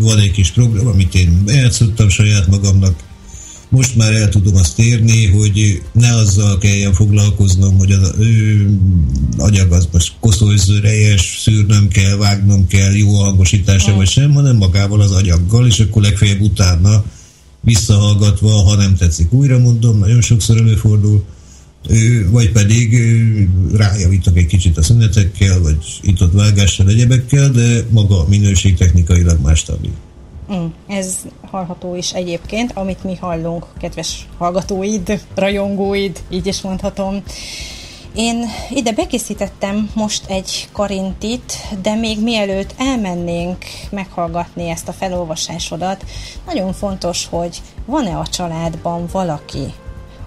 Van egy kis program, amit én bejátszottam saját magamnak. Most már el tudom azt érni, hogy ne azzal kelljen foglalkoznom, hogy az ő anyag az most koszolzőrejes, szűrnöm kell, vágnom kell, jó hangosítása vagy sem, hanem magával az anyaggal, és akkor legfeljebb utána visszahallgatva, ha nem tetszik, újra mondom, nagyon sokszor előfordul, vagy pedig rájavítok egy kicsit a szünetekkel, vagy itt-ott vágással, egyebekkel, de maga a minőség technikailag más stabil. Mm, ez hallható is egyébként, amit mi hallunk, kedves hallgatóid, rajongóid, így is mondhatom. Én ide bekészítettem most egy karintit, de még mielőtt elmennénk meghallgatni ezt a felolvasásodat, nagyon fontos, hogy van-e a családban valaki,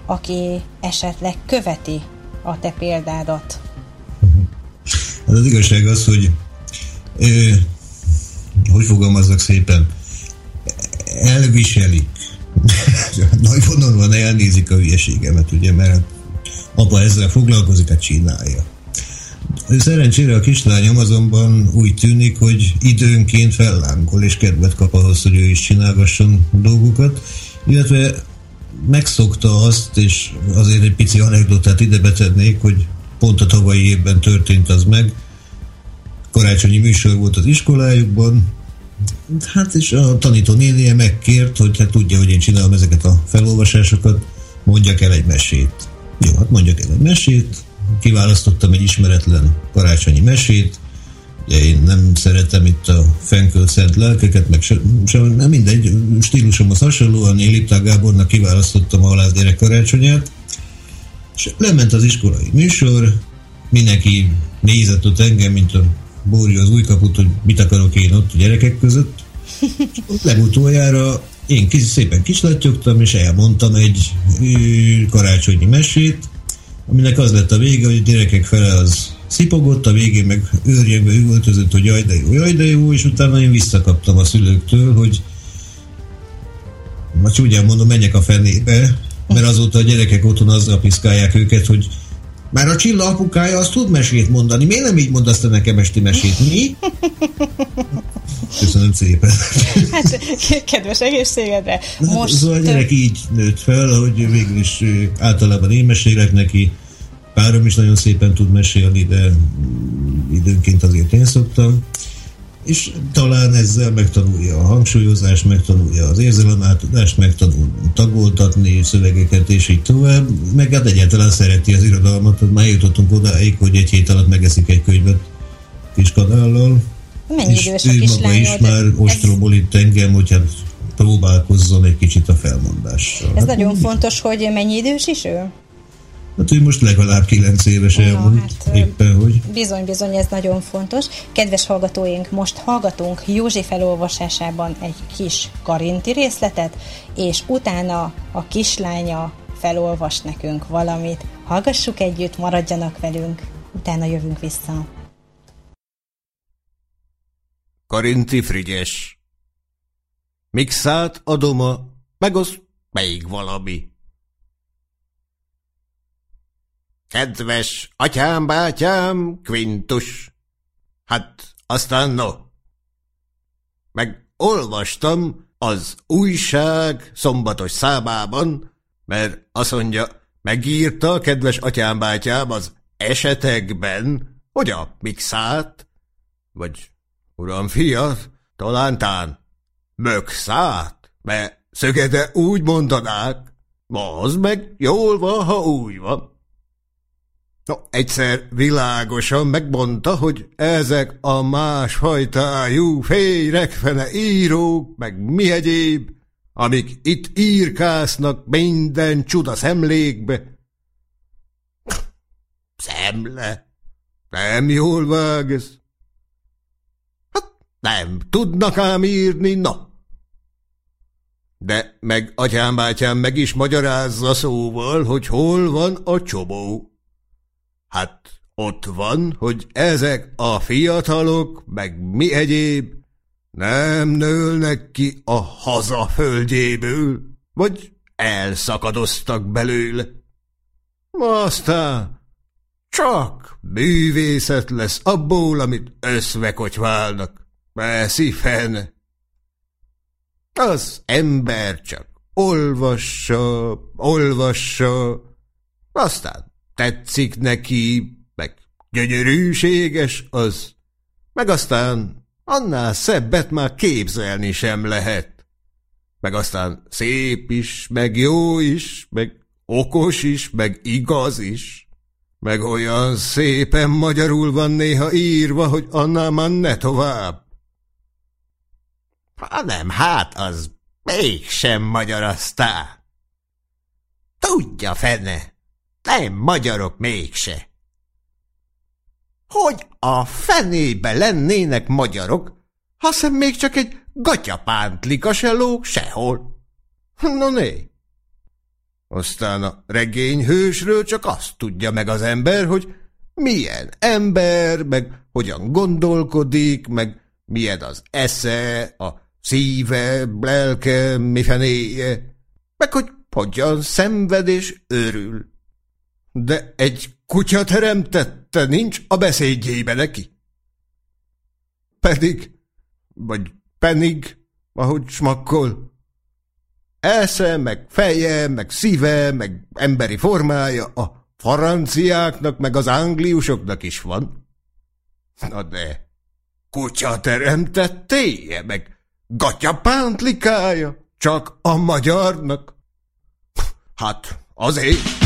aki esetleg követi a te példádat. Hát az igazság az, hogy ö, hogy fogalmazzak szépen, elviselik. Nagy vonalon elnézik a hülyeségemet, ugye, mert apa ezzel foglalkozik, hát csinálja. Szerencsére a kislányom azonban úgy tűnik, hogy időnként fellángol és kedvet kap ahhoz, hogy ő is csinálgasson dolgokat, illetve megszokta azt, és azért egy pici anekdotát ide betennék, hogy pont a tavalyi évben történt az meg. Karácsonyi műsor volt az iskolájukban, hát és a tanító nénie megkért, hogy hát tudja, hogy én csinálom ezeket a felolvasásokat, mondjak el egy mesét. Jó, hát mondjak el egy mesét, kiválasztottam egy ismeretlen karácsonyi mesét, Ugye én nem szeretem itt a fenkölt szent lelkeket, meg se, se, nem mindegy, stílusomhoz hasonlóan én Lipták Gábornak kiválasztottam a halászgyerek karácsonyát, és lement az iskolai műsor, mindenki nézett ott engem, mint a Bóri az új kaput, hogy mit akarok én ott a gyerekek között. Legutoljára én kis, szépen kislattyogtam, és elmondtam egy karácsonyi mesét, aminek az lett a vége, hogy a gyerekek fele az szipogott, a végén meg őrjegbe üvöltözött, hogy jaj de jó, jaj de jó, és utána én visszakaptam a szülőktől, hogy ma csúnyán mondom, menjek a fenébe, mert azóta a gyerekek otthon azzal piszkálják őket, hogy már a Csilla apukája azt tud mesét mondani. Miért nem így mondasz te nekem esti mesét? Mi? Köszönöm szépen. Hát, kedves egészségedre. Most Most szóval a gyerek így nőtt fel, hogy végül is általában én mesélek neki, párom is nagyon szépen tud mesélni, de időnként azért én szoktam. És talán ezzel megtanulja a hangsúlyozást, megtanulja az érzelemátudást, megtanul tagoltatni szövegeket, és így tovább. Meg hát egyáltalán szereti az irodalmat. Már jutottunk odáig, hogy egy hét alatt megeszik egy könyvet kis kadállal. Mennyi és idős a ő maga is már ostromol itt engem, hogy hát próbálkozzon egy kicsit a felmondással. Ez hát, nagyon fontos, hogy mennyi idős is ő? Hát ő most legalább 9 éves Na, elmúlt, hát, éppen hogy. Bizony, bizony, ez nagyon fontos. Kedves hallgatóink, most hallgatunk Józsi felolvasásában egy kis karinti részletet, és utána a kislánya felolvas nekünk valamit. Hallgassuk együtt, maradjanak velünk, utána jövünk vissza. Karinti Frigyes. Mixát adoma, meg az még valami. Kedves atyám, bátyám, Quintus. Hát, aztán no. Meg olvastam az újság szombatos számában, mert azt mondja, megírta kedves atyám, bátyám az esetekben, hogy a mixát, vagy uram fiat, talán tán mert szögede úgy mondanák, az meg jól van, ha úgy van. No, egyszer világosan megmondta, hogy ezek a másfajtájú fényrekfene írók, meg mi egyéb, amik itt írkásznak minden csuda szemlékbe. Szemle? Nem jól vág ez. Hát nem tudnak ám írni, na. De meg atyám bátyám meg is magyarázza szóval, hogy hol van a csobó. Hát ott van, hogy ezek a fiatalok, meg mi egyéb, nem nőlnek ki a haza földjéből, vagy elszakadoztak belőle. Aztán csak művészet lesz abból, amit összvekotyválnak. Messzi fene. Az ember csak olvassa, olvassa, aztán tetszik neki, meg gyönyörűséges az, meg aztán annál szebbet már képzelni sem lehet. Meg aztán szép is, meg jó is, meg okos is, meg igaz is. Meg olyan szépen magyarul van néha írva, hogy annál már ne tovább. Ha nem, hát az mégsem magyar aztán. Tudja fene, nem magyarok mégse. Hogy a fenébe lennének magyarok, ha szem még csak egy gatyapántlika se sehol. No né. Aztán a regényhősről csak azt tudja meg az ember, hogy milyen ember, meg hogyan gondolkodik, meg milyen az esze, a szíve, lelke, mi fenéje, meg hogy hogyan szenved és örül. De egy kutya teremtette, nincs a beszédjébe neki. Pedig, vagy penig, ahogy smakkol. Esze, meg feje, meg szíve, meg emberi formája a franciáknak, meg az angliusoknak is van. Na de, kutya teremtettéje, meg gatyapántlikája, csak a magyarnak. Hát, azért.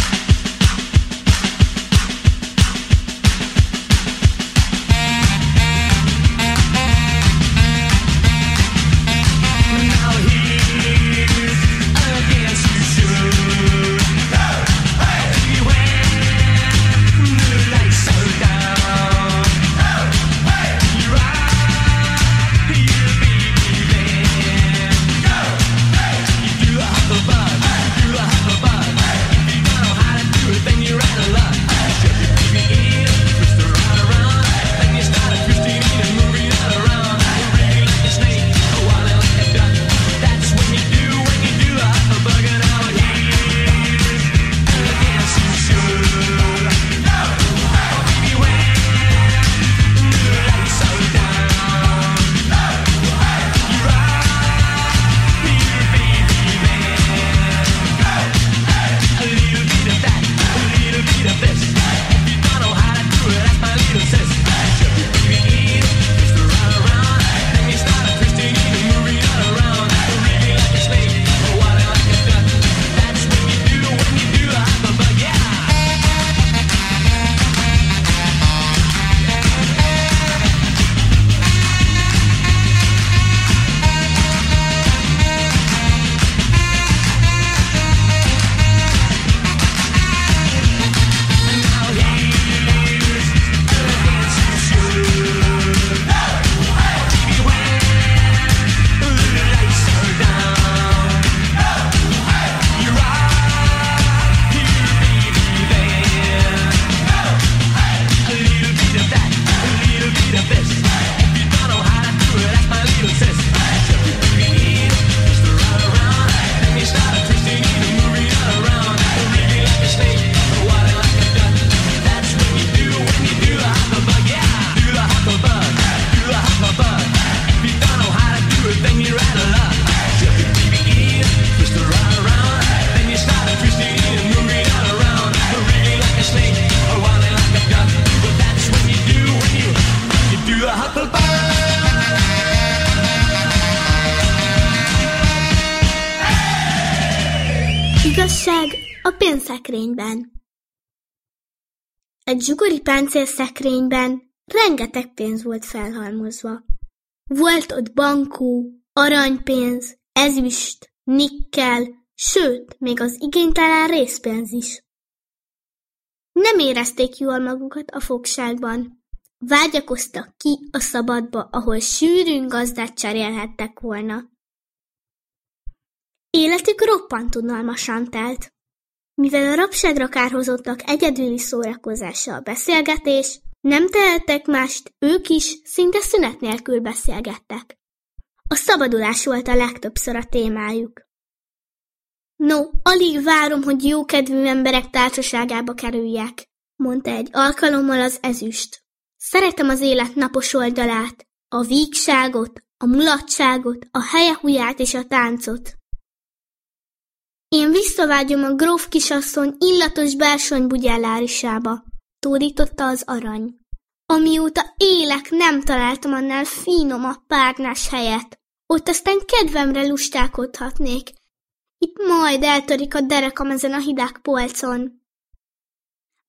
Páncélszekrényben rengeteg pénz volt felhalmozva. Volt ott bankú, aranypénz, ezüst, nikkel, sőt, még az igénytelen részpénz is. Nem érezték jól magukat a fogságban. Vágyakoztak ki a szabadba, ahol sűrűn gazdát cserélhettek volna. Életük roppant unalmasan telt. Mivel a rabságra kárhozottak egyedüli szórakozása a beszélgetés, nem tehettek mást, ők is szinte szünet nélkül beszélgettek. A szabadulás volt a legtöbbször a témájuk. No, alig várom, hogy jókedvű emberek társaságába kerüljek, mondta egy alkalommal az ezüst. Szeretem az élet napos oldalát, a vígságot, a mulatságot, a helyehuját és a táncot. Én visszavágyom a gróf kisasszony illatos bársony bugyellárisába, tódította az arany. Amióta élek, nem találtam annál finomabb párnás helyet. Ott aztán kedvemre lustálkodhatnék. Itt majd eltörik a derekam ezen a hideg polcon.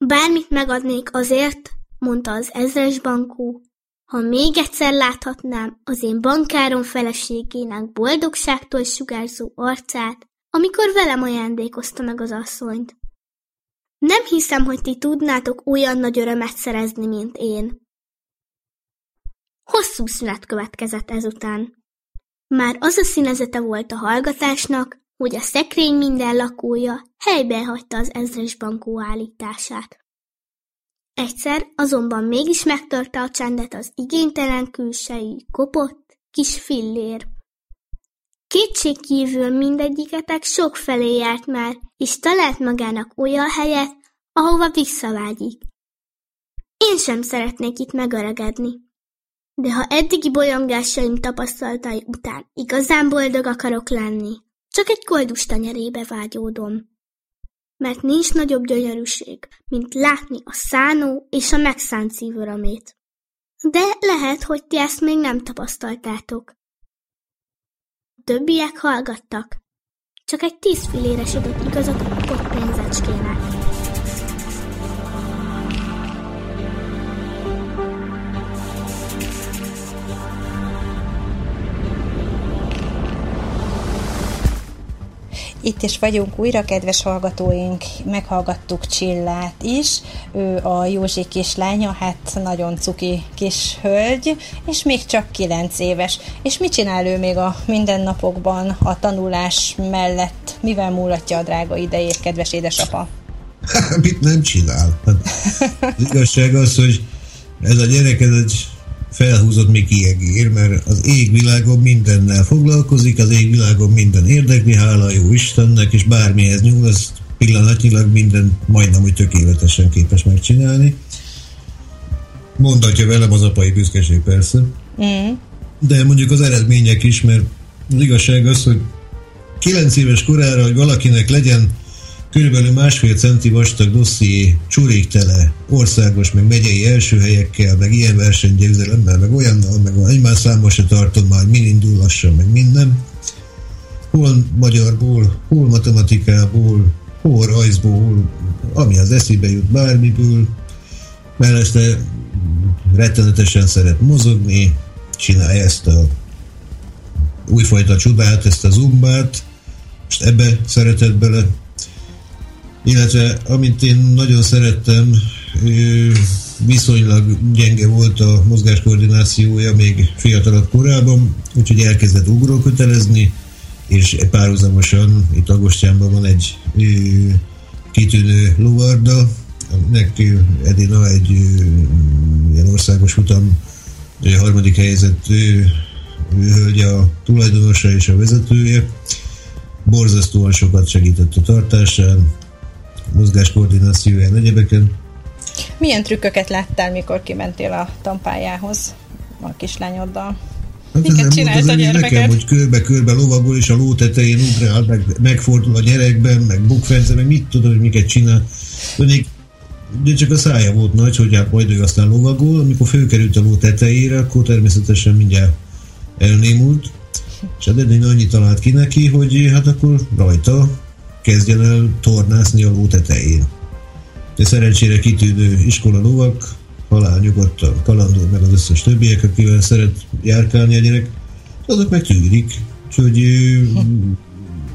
Bármit megadnék azért, mondta az ezres bankó, ha még egyszer láthatnám az én bankárom feleségének boldogságtól sugárzó arcát, amikor velem ajándékozta meg az asszonyt. Nem hiszem, hogy ti tudnátok olyan nagy örömet szerezni, mint én. Hosszú szünet következett ezután. Már az a színezete volt a hallgatásnak, hogy a szekrény minden lakója helyben hagyta az ezres bankó állítását. Egyszer azonban mégis megtörte a csendet az igénytelen külsejű, kopott, kis fillér. Kétségkívül mindegyiketek sok felé járt már, és talált magának olyan helyet, ahova visszavágyik. Én sem szeretnék itt megöregedni. De ha eddigi bolyongásaim tapasztalatai után igazán boldog akarok lenni, csak egy koldus tenyerébe vágyódom. Mert nincs nagyobb gyönyörűség, mint látni a szánó és a megszánt szív örömét. De lehet, hogy ti ezt még nem tapasztaltátok. Többiek hallgattak. Csak egy tíz filéresedett igazat a kopott Itt is vagyunk újra, kedves hallgatóink, meghallgattuk Csillát is, ő a Józsi kislánya, hát nagyon cuki kis hölgy, és még csak 9 éves. És mit csinál ő még a mindennapokban, a tanulás mellett? Mivel múlatja a drága idejét, kedves édesapa? Mit nem csinál? Hát, az igazság az, hogy ez a gyerek, ez egy felhúzott Miki Egér, mert az égvilágon mindennel foglalkozik, az égvilágon minden érdekli, hála jó Istennek, és bármihez nyúl, az pillanatnyilag minden majdnem, hogy tökéletesen képes megcsinálni. Mondhatja velem az apai büszkeség persze. Mm. De mondjuk az eredmények is, mert az igazság az, hogy 9 éves korára, hogy valakinek legyen Körülbelül másfél centi vastag dosszié, csuréktele, országos, meg megyei első helyekkel, meg ilyen versenygyőzelemmel, meg olyannal, meg egymás számos se tartom már, min indul meg minden. Hol magyarból, hol matematikából, hol rajzból, ami az eszébe jut bármiből, mellette rettenetesen szeret mozogni, csinálja ezt a újfajta csodát, ezt a zumbát, most ebbe szeretett bele, illetve amit én nagyon szerettem, viszonylag gyenge volt a mozgáskoordinációja még fiatalabb korában, úgyhogy elkezdett ugrókötelezni, és párhuzamosan itt Agostyánban van egy kitűnő lovarda, neki Edina egy ilyen országos futam harmadik helyzet hölgy a tulajdonosa és a vezetője. Borzasztóan sokat segített a tartásán, mozgáskoordinációján, egyebeken. Milyen trükköket láttál, mikor kimentél a tampájához a kislányoddal? Hát Miket csinált a gyermeket? Nekem, hogy körbe-körbe lovagol, és a ló tetején ugrál, meg, megfordul a gyerekben, meg bukfence, meg mit tudom, hogy miket csinál. Még de csak a szája volt nagy, hogy hát majd ő aztán lovagol, amikor fölkerült a ló tetejére, akkor természetesen mindjárt elnémult, és hát annyit talált ki neki, hogy hát akkor rajta kezdjen el tornászni a ló tetején. De szerencsére kitűnő iskola lovak, halál nyugodtan, kalandor meg az összes többiek, akivel szeret járkálni a gyerek, azok meg tűrik. Úgyhogy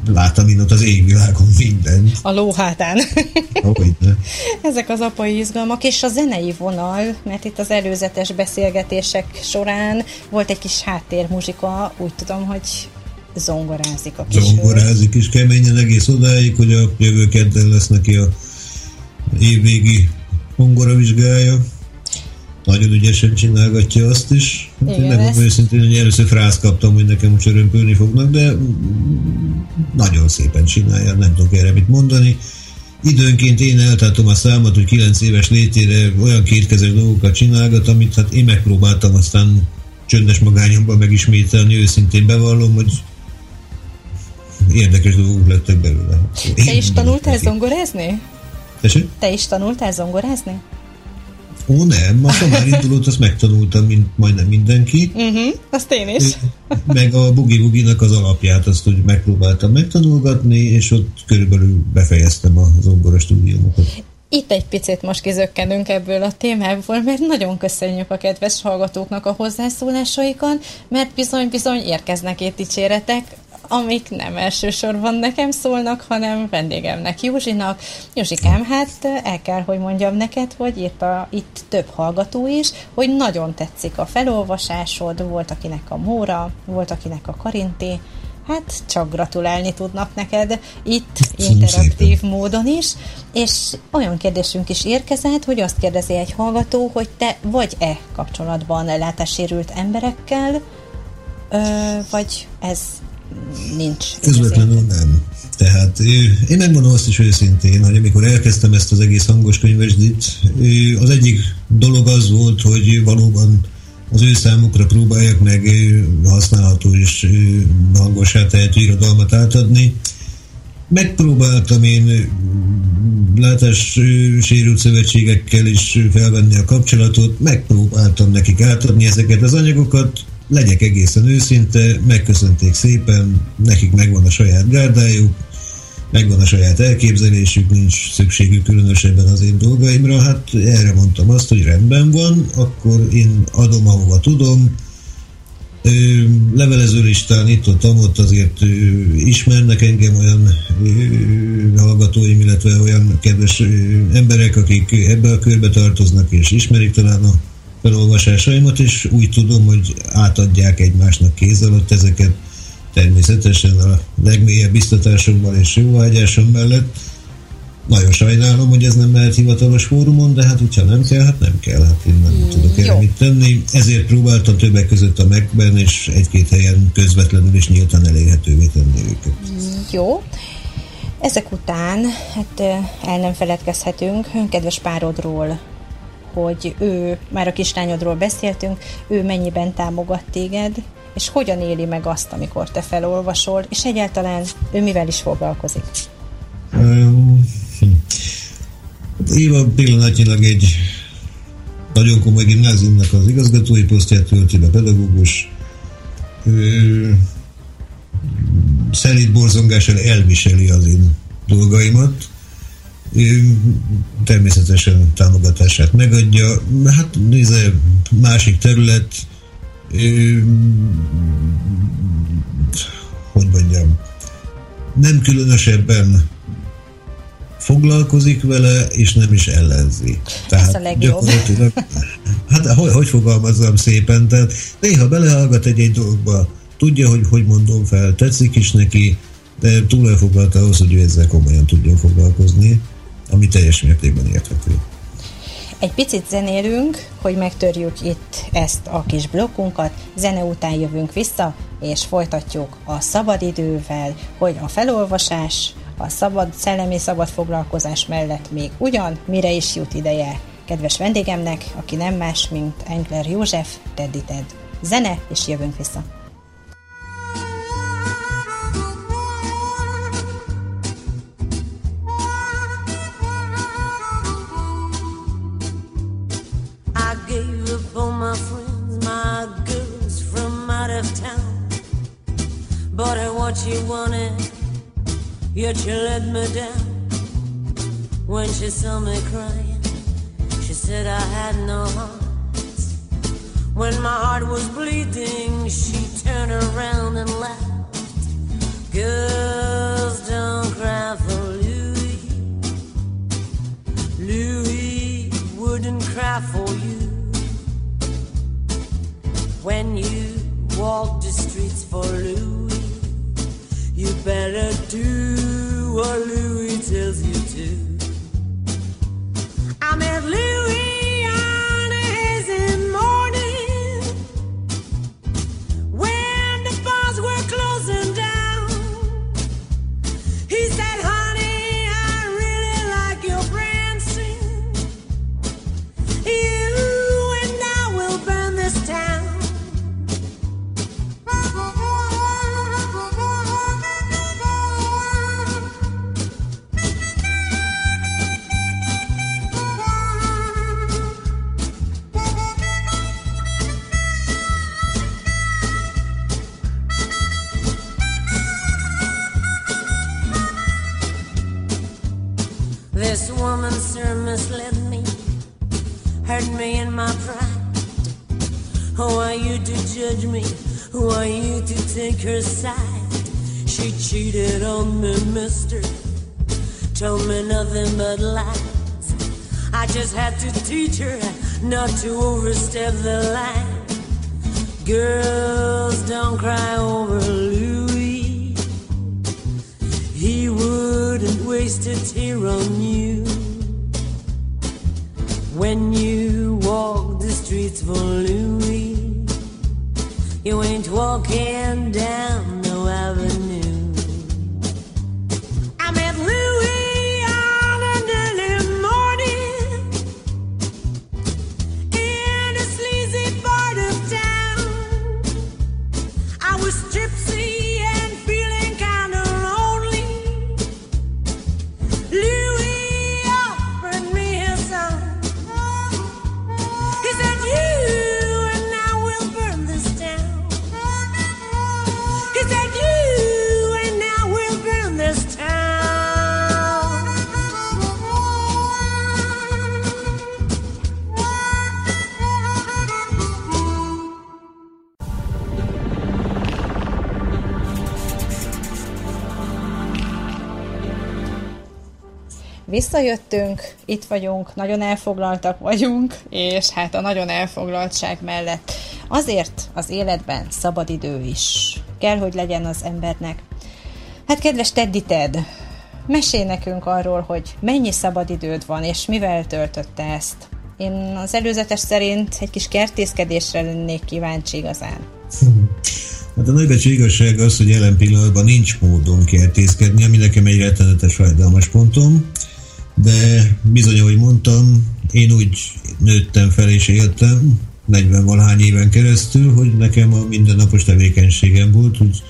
láttam én ott az égvilágon mindent. A ló hátán. Ezek az apai izgalmak, és a zenei vonal, mert itt az előzetes beszélgetések során volt egy kis háttérmuzsika, úgy tudom, hogy zongorázik a kis Zongorázik is keményen egész odáig, hogy a jövő kedden lesz neki a évvégi hongora vizsgája. Nagyon ügyesen csinálgatja azt is. Hát Igen, én ezt- őszintén, hogy először frászt kaptam, hogy nekem most örömpölni fognak, de nagyon szépen csinálja, nem tudok erre mit mondani. Időnként én eltartom a számot, hogy 9 éves létére olyan kétkezes dolgokat csinálgat, amit hát én megpróbáltam aztán csöndes magányomban megismételni, őszintén bevallom, hogy érdekes dolgok lettek belőle. Te is tanultál zongorázni? Tessék? Te is tanultál zongorázni? Ó, nem, a somár indulót azt megtanultam, mint majdnem mindenki, Uh-huh, azt én is. meg a bugi buginak az alapját, azt úgy megpróbáltam megtanulgatni, és ott körülbelül befejeztem a zongora stúdiumokat. Itt egy picit most kizökkenünk ebből a témából, mert nagyon köszönjük a kedves hallgatóknak a hozzászólásaikat, mert bizony-bizony érkeznek itt dicséretek, amik nem elsősorban nekem szólnak, hanem vendégemnek, Józsinak. Józsikám, hát el kell, hogy mondjam neked, hogy írta itt több hallgató is, hogy nagyon tetszik a felolvasásod, volt akinek a Móra, volt akinek a Karinti, Hát csak gratulálni tudnak neked itt interaktív módon is, és olyan kérdésünk is érkezett, hogy azt kérdezi egy hallgató, hogy te vagy-e kapcsolatban látássérült emberekkel, ö, vagy ez nincs. Közvetlenül nem. Tehát én megmondom azt is őszintén, hogy amikor elkezdtem ezt az egész hangos könyvesdit, az egyik dolog az volt, hogy valóban az ő számukra próbáljak meg használható és hangosá tehető irodalmat átadni. Megpróbáltam én látássérült szövetségekkel is felvenni a kapcsolatot, megpróbáltam nekik átadni ezeket az anyagokat, legyek egészen őszinte, megköszönték szépen, nekik megvan a saját gárdájuk, megvan a saját elképzelésük, nincs szükségük különösebben az én dolgaimra, hát erre mondtam azt, hogy rendben van, akkor én adom, ahova tudom, levelező listán itt ott, ott azért ismernek engem olyan hallgatóim, illetve olyan kedves emberek, akik ebbe a körbe tartoznak és ismerik talán a felolvasásaimat, és úgy tudom, hogy átadják egymásnak kéz alatt ezeket természetesen a legmélyebb biztatásommal és jóvágyásom mellett. Nagyon sajnálom, hogy ez nem mehet hivatalos fórumon, de hát hogyha nem kell, hát nem kell, hát én nem tudok erre mit tenni. Ezért próbáltam többek között a megben, és egy-két helyen közvetlenül és nyíltan elérhetővé tenni őket. Jó. Ezek után, hát el nem feledkezhetünk kedves párodról, hogy ő, már a kislányodról beszéltünk, ő mennyiben támogat téged, és hogyan éli meg azt, amikor te felolvasol, és egyáltalán ő mivel is foglalkozik. Um, Éva pillanatnyilag egy nagyon komoly gimnáziumnak az igazgatói posztját tölti be, pedagógus. Ő, szelíd borzongással elviseli az én dolgaimat. Természetesen támogatását megadja. Hát nézze, másik terület, hogy mondjam, nem különösebben foglalkozik vele, és nem is ellenzi. Tehát a legjobb. gyakorlatilag, hát hogy, hogy fogalmazzam szépen, tehát néha belehallgat egy-egy dologba, tudja, hogy hogy mondom fel, tetszik is neki, de túl elfoglalt ahhoz, hogy ő ezzel komolyan tudjon foglalkozni, ami teljes mértékben érthető. Egy picit zenélünk, hogy megtörjük itt ezt a kis blokkunkat, zene után jövünk vissza, és folytatjuk a szabadidővel, hogy a felolvasás, a szabad, szellemi szabad foglalkozás mellett még ugyan mire is jut ideje kedves vendégemnek, aki nem más, mint Engler József, Teddy Ted. Zene, és jövünk vissza. Bought her what she wanted, Yet you let me down when she saw me crying. She said I had no heart. When my heart was bleeding, she turned around and laughed. Girls don't cry for Louis. Louis wouldn't cry for you. When you walk the streets for Louis, you better do what Louis tells you to. I met Louis hurt me in my pride. Who are you to judge me? Who are you to take her side? She cheated on me, mister. Told me nothing but lies. I just had to teach her not to overstep the line. Girls don't cry over Louis. He wouldn't waste a tear on you. When you walk the streets for Louis, you ain't walking down no avenue. Visszajöttünk, itt vagyunk, nagyon elfoglaltak vagyunk, és hát a nagyon elfoglaltság mellett azért az életben szabadidő is kell, hogy legyen az embernek. Hát kedves Teddy Ted, mesélj nekünk arról, hogy mennyi szabadidőd van, és mivel töltötte ezt. Én az előzetes szerint egy kis kertészkedésre lennék kíváncsi igazán. Hát a nagybecsű igazság az, hogy jelen pillanatban nincs módon kertészkedni, ami nekem egy rettenetes fájdalmas pontom, de bizony, ahogy mondtam, én úgy nőttem fel és éltem, 40 valahány éven keresztül, hogy nekem a mindennapos tevékenységem volt, hogy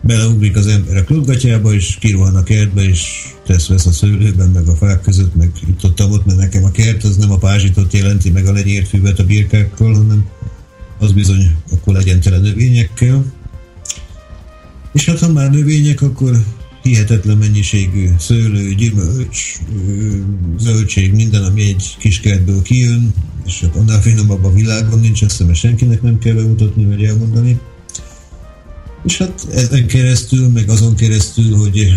beleugrik az ember a klubgatyába, és kirohan a kertbe, és tesz-vesz a szőlőben, meg a fák között, meg itt ott, ott, mert nekem a kert az nem a pázsitot jelenti, meg a lenyért füvet a birkákkal, hanem az bizony akkor legyen tele növényekkel. És hát ha már növények, akkor hihetetlen mennyiségű szőlő, gyümölcs, zöldség, minden, ami egy kis kertből kijön, és hát annál finomabb a világon nincs, azt hiszem, senkinek nem kell bemutatni, vagy elmondani. És hát ezen keresztül, meg azon keresztül, hogy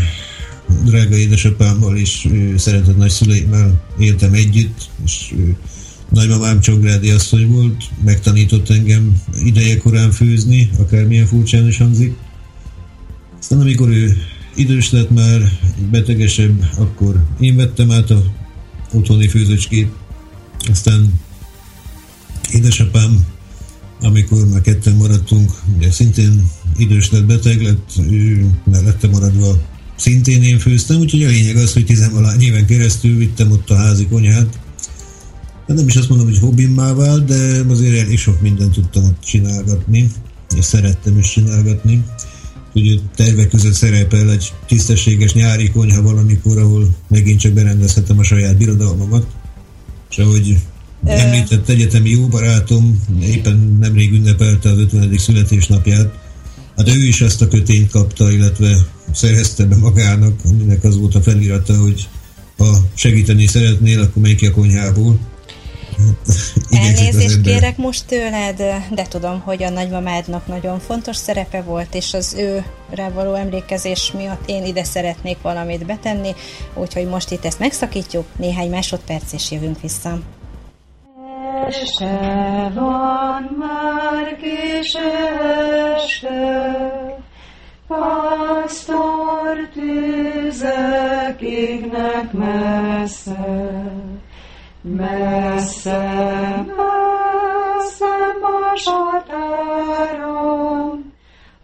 drága édesapámmal és szeretett nagyszüleimmel éltem együtt, és nagymamám Csongrádi asszony volt, megtanított engem ideje korán főzni, akármilyen furcsán is hangzik. Aztán amikor ő idős lett már, betegesebb, akkor én vettem át a otthoni főzőcskét. Aztán édesapám, amikor már ketten maradtunk, ugye szintén idős lett, beteg lett, ő mellette maradva szintén én főztem, úgyhogy a lényeg az, hogy tizenvalány éven keresztül vittem ott a házi konyhát. Hát nem is azt mondom, hogy hobbimmá vált, de azért elég sok mindent tudtam ott csinálgatni, és szerettem is csinálgatni. Ugye tervek között szerepel egy tisztességes nyári konyha valamikor, ahol megint csak berendezhetem a saját birodalmamat. És ahogy említett egyetemi jó barátom, éppen nemrég ünnepelte az 50. születésnapját, hát ő is ezt a kötényt kapta, illetve szerezte be magának, aminek az volt a felirata, hogy ha segíteni szeretnél, akkor menj ki a konyhából. Elnézést kérek most tőled, de tudom, hogy a nagymamádnak nagyon fontos szerepe volt, és az őre való emlékezés miatt én ide szeretnék valamit betenni, úgyhogy most itt ezt megszakítjuk, néhány másodperc, és jövünk vissza. Este van már kis este, Pásztor tüzek égnek messze, Messze, messze más határon,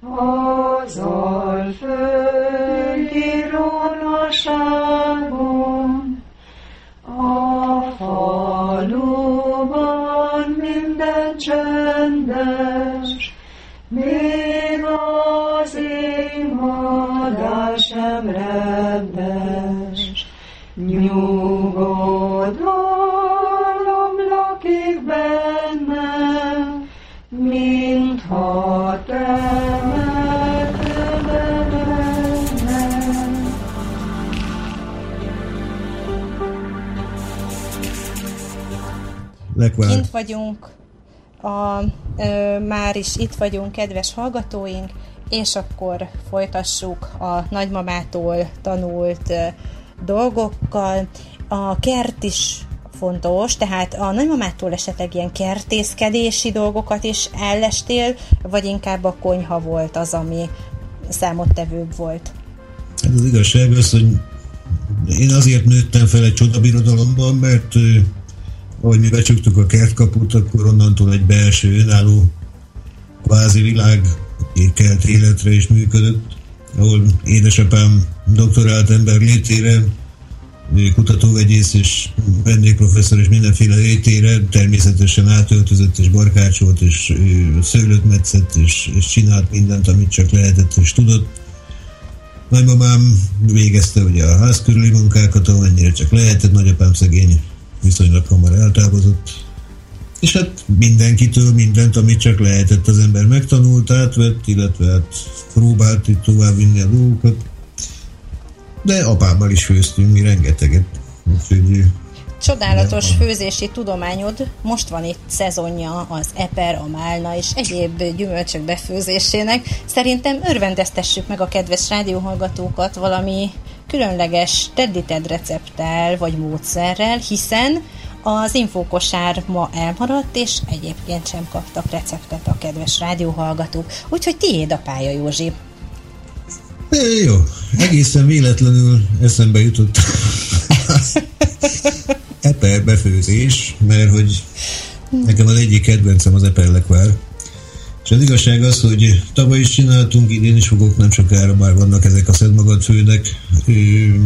az alföldi ronaságon, a faluban minden csendes, még az émadás sem rendes. Nyugodalom Lekvár. Kint vagyunk, a, ö, már is itt vagyunk, kedves hallgatóink, és akkor folytassuk a nagymamától tanult ö, dolgokkal. A kert is fontos, tehát a nagymamától esetleg ilyen kertészkedési dolgokat is ellestél, vagy inkább a konyha volt az, ami számottevőbb volt? Hát az igazság az, hogy én azért nőttem fel egy csodabirodalomban, mert ahogy mi becsuktuk a kertkaput, akkor onnantól egy belső önálló kvázi világ kelt életre is működött, ahol édesapám doktorált ember létére, kutatóvegyész és vendégprofesszor és mindenféle létére természetesen átöltözött és barkácsolt és szőlőt metszett és, és csinált mindent, amit csak lehetett és tudott. Nagymamám végezte ugye a ház körüli munkákat, amennyire csak lehetett, nagyapám szegény viszonylag hamar eltávozott. És hát mindenkitől mindent, amit csak lehetett az ember megtanult, átvett, illetve hát próbált itt tovább vinni a dolgokat. De apámmal is főztünk mi rengeteget. Úgyhogy Csodálatos főzési tudományod, most van itt szezonja az eper, a málna és egyéb gyümölcsök befőzésének. Szerintem örvendeztessük meg a kedves rádióhallgatókat valami különleges teddited recepttel vagy módszerrel, hiszen az infókosár ma elmaradt, és egyébként sem kaptak receptet a kedves rádióhallgatók. Úgyhogy tiéd a pálya, Józsi. É, jó, egészen véletlenül eszembe jutott eper befőzés, mert hogy nekem az egyik kedvencem az eperlekvár. És az igazság az, hogy tavaly is csináltunk, idén is fogok, nem sokára már vannak ezek a szedmagad főnek ö,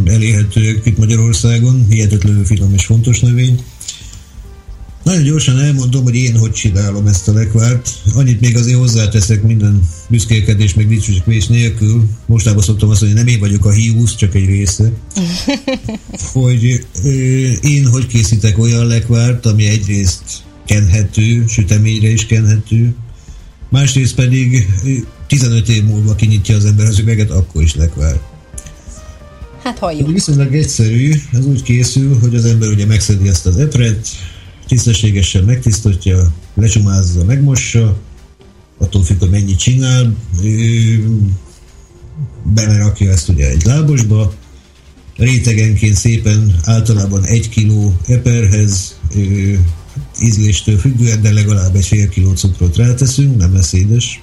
elérhetőek itt Magyarországon, hihetetlenül finom és fontos növény. Nagyon gyorsan elmondom, hogy én hogy csinálom ezt a lekvárt. Annyit még azért hozzáteszek minden büszkélkedés, meg dicsősítés nélkül. Mostában szoktam azt mondani, nem én vagyok a hiúz, csak egy része. hogy ö, én hogy készítek olyan lekvárt, ami egyrészt kenhető, süteményre is kenhető, másrészt pedig ö, 15 év múlva kinyitja az ember az üveget, akkor is lekvár. Hát halljuk. Viszonylag egyszerű, ez úgy készül, hogy az ember ugye megszedi ezt az epret, tisztességesen megtisztítja, lecsumázza, megmossa, attól függ, hogy mennyit csinál, belerakja ezt ugye egy lábosba, rétegenként szépen általában egy kiló eperhez ízléstől függően, de legalább egy fél kiló cukrot ráteszünk, nem lesz édes,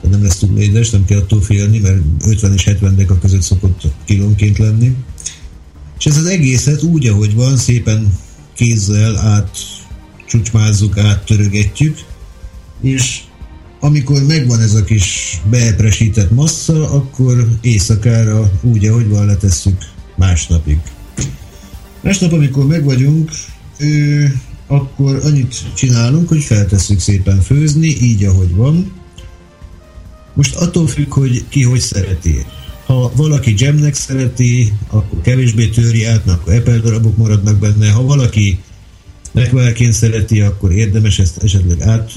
tehát nem lesz túl édes, nem kell attól félni, mert 50 és 70 deka között szokott kilónként lenni. És ez az egészet úgy, ahogy van, szépen kézzel át csúcsmázzuk, áttörögetjük, és amikor megvan ez a kis beepresített massza, akkor éjszakára úgy, ahogy van, letesszük másnapig. Másnap, amikor megvagyunk, ö, akkor annyit csinálunk, hogy feltesszük szépen főzni, így, ahogy van. Most attól függ, hogy ki hogy szereti. Ha valaki gemnek szereti, akkor kevésbé töri át, akkor epel darabok maradnak benne. Ha valaki lekvárként szereti, akkor érdemes ezt esetleg át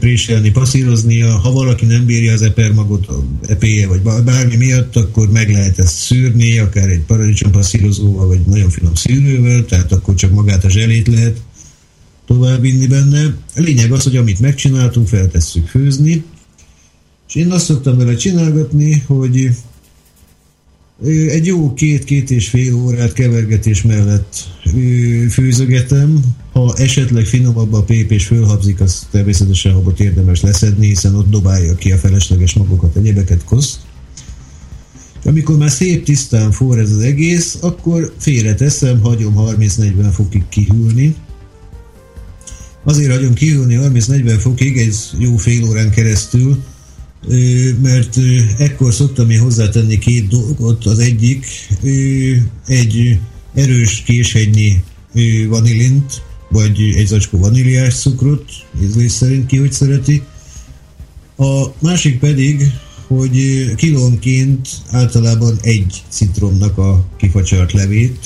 préselni, passzírozni, ha valaki nem bírja az epermagot, epéje vagy bármi miatt, akkor meg lehet ezt szűrni, akár egy paradicsom passzírozóval, vagy nagyon finom szűrővel, tehát akkor csak magát a zselét lehet továbbvinni benne. A lényeg az, hogy amit megcsináltunk, feltesszük főzni, és én azt szoktam vele csinálgatni, hogy egy jó két-két és fél órát kevergetés mellett főzögetem. Ha esetleg finomabb a pép és fölhabzik, az természetesen habot érdemes leszedni, hiszen ott dobálja ki a felesleges magokat, egyebeket kosz. És amikor már szép tisztán forr ez az egész, akkor félreteszem, hagyom 30-40 fokig kihűlni. Azért hagyom kihűlni 30-40 fokig, egy jó fél órán keresztül, mert ekkor szoktam én hozzátenni két dolgot. Az egyik egy erős késhegynyi vanilint, vagy egy zacskó vaníliás cukrot, ízlés szerint ki, hogy szereti. A másik pedig, hogy kilónként általában egy citromnak a kifacsart levét,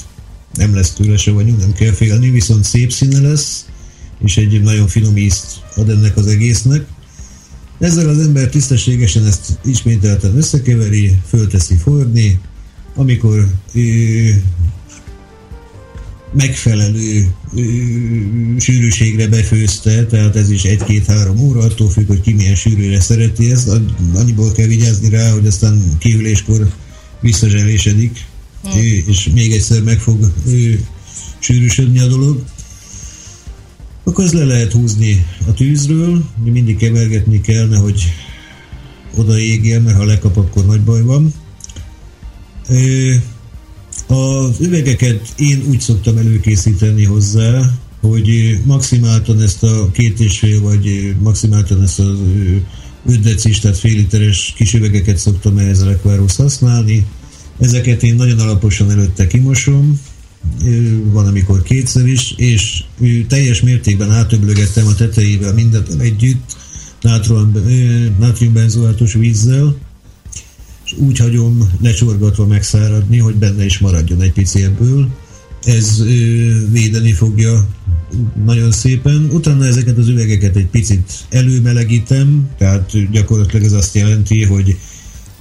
nem lesz tőle vagyunk, nem kell félni, viszont szép színe lesz, és egy nagyon finom ízt ad ennek az egésznek. Ezzel az ember tisztességesen ezt ismételten összekeveri, fölteszi forni, amikor ö, megfelelő ö, sűrűségre befőzte, tehát ez is egy-két-három óra, attól függ, hogy ki milyen sűrűre szereti ezt, annyiból kell vigyázni rá, hogy aztán kiüléskor visszazselésedik, ö, és még egyszer meg fog ö, sűrűsödni a dolog akkor az le lehet húzni a tűzről, mindig kevergetni kell, nehogy oda égjen, mert ha lekap, akkor nagy baj van. Az üvegeket én úgy szoktam előkészíteni hozzá, hogy maximáltan ezt a két és fél, vagy maximáltan ezt az 5 decis, tehát fél literes kis üvegeket szoktam ehhez a használni. Ezeket én nagyon alaposan előtte kimosom, van amikor kétszer is, és teljes mértékben átöblögettem a tetejével mindent együtt, nátriumbenzoátos vízzel, és úgy hagyom lecsorgatva megszáradni, hogy benne is maradjon egy pici ebből. Ez ö, védeni fogja nagyon szépen. Utána ezeket az üvegeket egy picit előmelegítem, tehát gyakorlatilag ez azt jelenti, hogy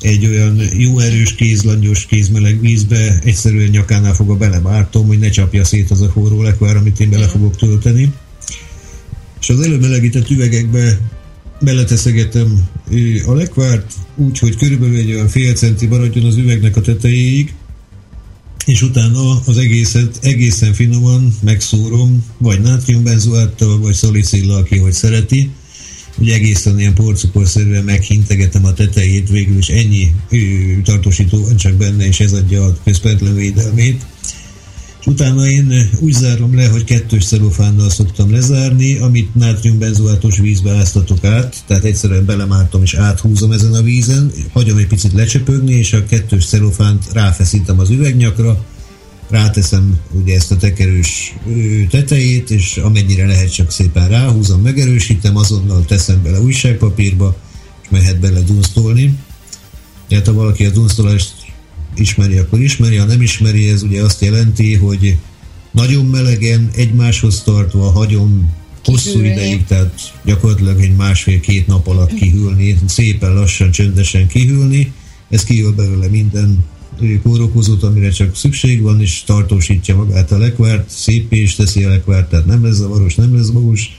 egy olyan jó erős kézlangyos kézmeleg vízbe egyszerűen nyakánál fogva belemártom, hogy ne csapja szét az a forró lekvár, amit én bele fogok tölteni. És az előmelegített üvegekbe beleteszegetem a lekvárt, úgy, hogy körülbelül egy olyan fél centi maradjon az üvegnek a tetejéig, és utána az egészet egészen finoman megszórom, vagy nátriumbenzoáttal, vagy szalicillal, aki hogy szereti, hogy egészen ilyen porcukorszerűen meghintegetem a tetejét, végül is. Ennyi tartósító van csak benne, és ez adja a közvetlen védelmét. És utána én úgy zárom le, hogy kettős celofánnal szoktam lezárni, amit nátriumbenzoátos vízbe áztatok át, tehát egyszerűen belemártom és áthúzom ezen a vízen, hagyom egy picit lecsöpögni, és a kettős celofánt ráfeszítem az üvegnyakra, ráteszem ugye ezt a tekerős tetejét, és amennyire lehet csak szépen ráhúzom, megerősítem, azonnal teszem bele újságpapírba, és mehet bele dunsztolni. Tehát ha valaki a dunsztolást ismeri, akkor ismeri, ha nem ismeri, ez ugye azt jelenti, hogy nagyon melegen, egymáshoz tartva hagyom hosszú ideig, tehát gyakorlatilag egy másfél-két nap alatt kihűlni, szépen lassan, csöndesen kihűlni, ez kihűl belőle minden kórokozót, amire csak szükség van, és tartósítja magát a lekvárt, szépé is teszi a lekvárt, tehát nem lesz zavaros, nem lesz magus.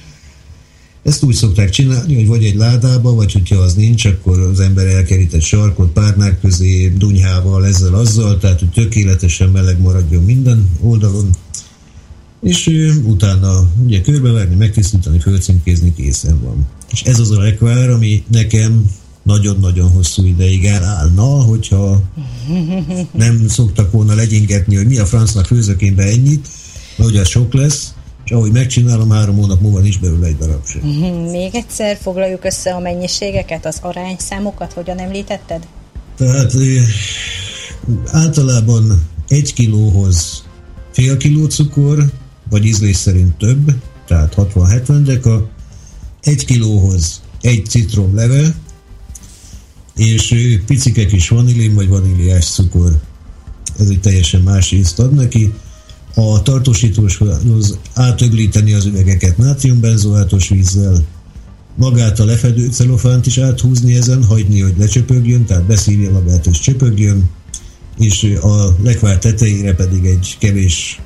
Ezt úgy szokták csinálni, hogy vagy egy ládába, vagy hogyha az nincs, akkor az ember elkerít egy sarkot párnák közé, dunyhával, ezzel, azzal, tehát hogy tökéletesen meleg maradjon minden oldalon, és ö, utána ugye körbevágni, megtisztítani, fölcímkézni, készen van. És ez az a lekvár, ami nekem nagyon-nagyon hosszú ideig elállna, hogyha nem szoktak volna legyingetni, hogy mi a francnak főzök én be ennyit, mert ugye az sok lesz, és ahogy megcsinálom, három hónap múlva nincs belőle egy darab sem. Mhm, Még egyszer foglaljuk össze a mennyiségeket, az arányszámokat, hogyan említetted? Tehát általában egy kilóhoz fél kiló cukor, vagy ízlés szerint több, tehát 60-70 deka, egy kilóhoz egy citrom leve, és picike kis vanilin vagy vaníliás cukor. Ez egy teljesen más ízt ad neki. A tartósítós átöblíteni az üvegeket nátriumbenzoátos vízzel, magát a lefedő celofánt is áthúzni ezen, hagyni, hogy lecsöpögjön, tehát beszívja magát, és csöpögjön, és a lekvár tetejére pedig egy kevés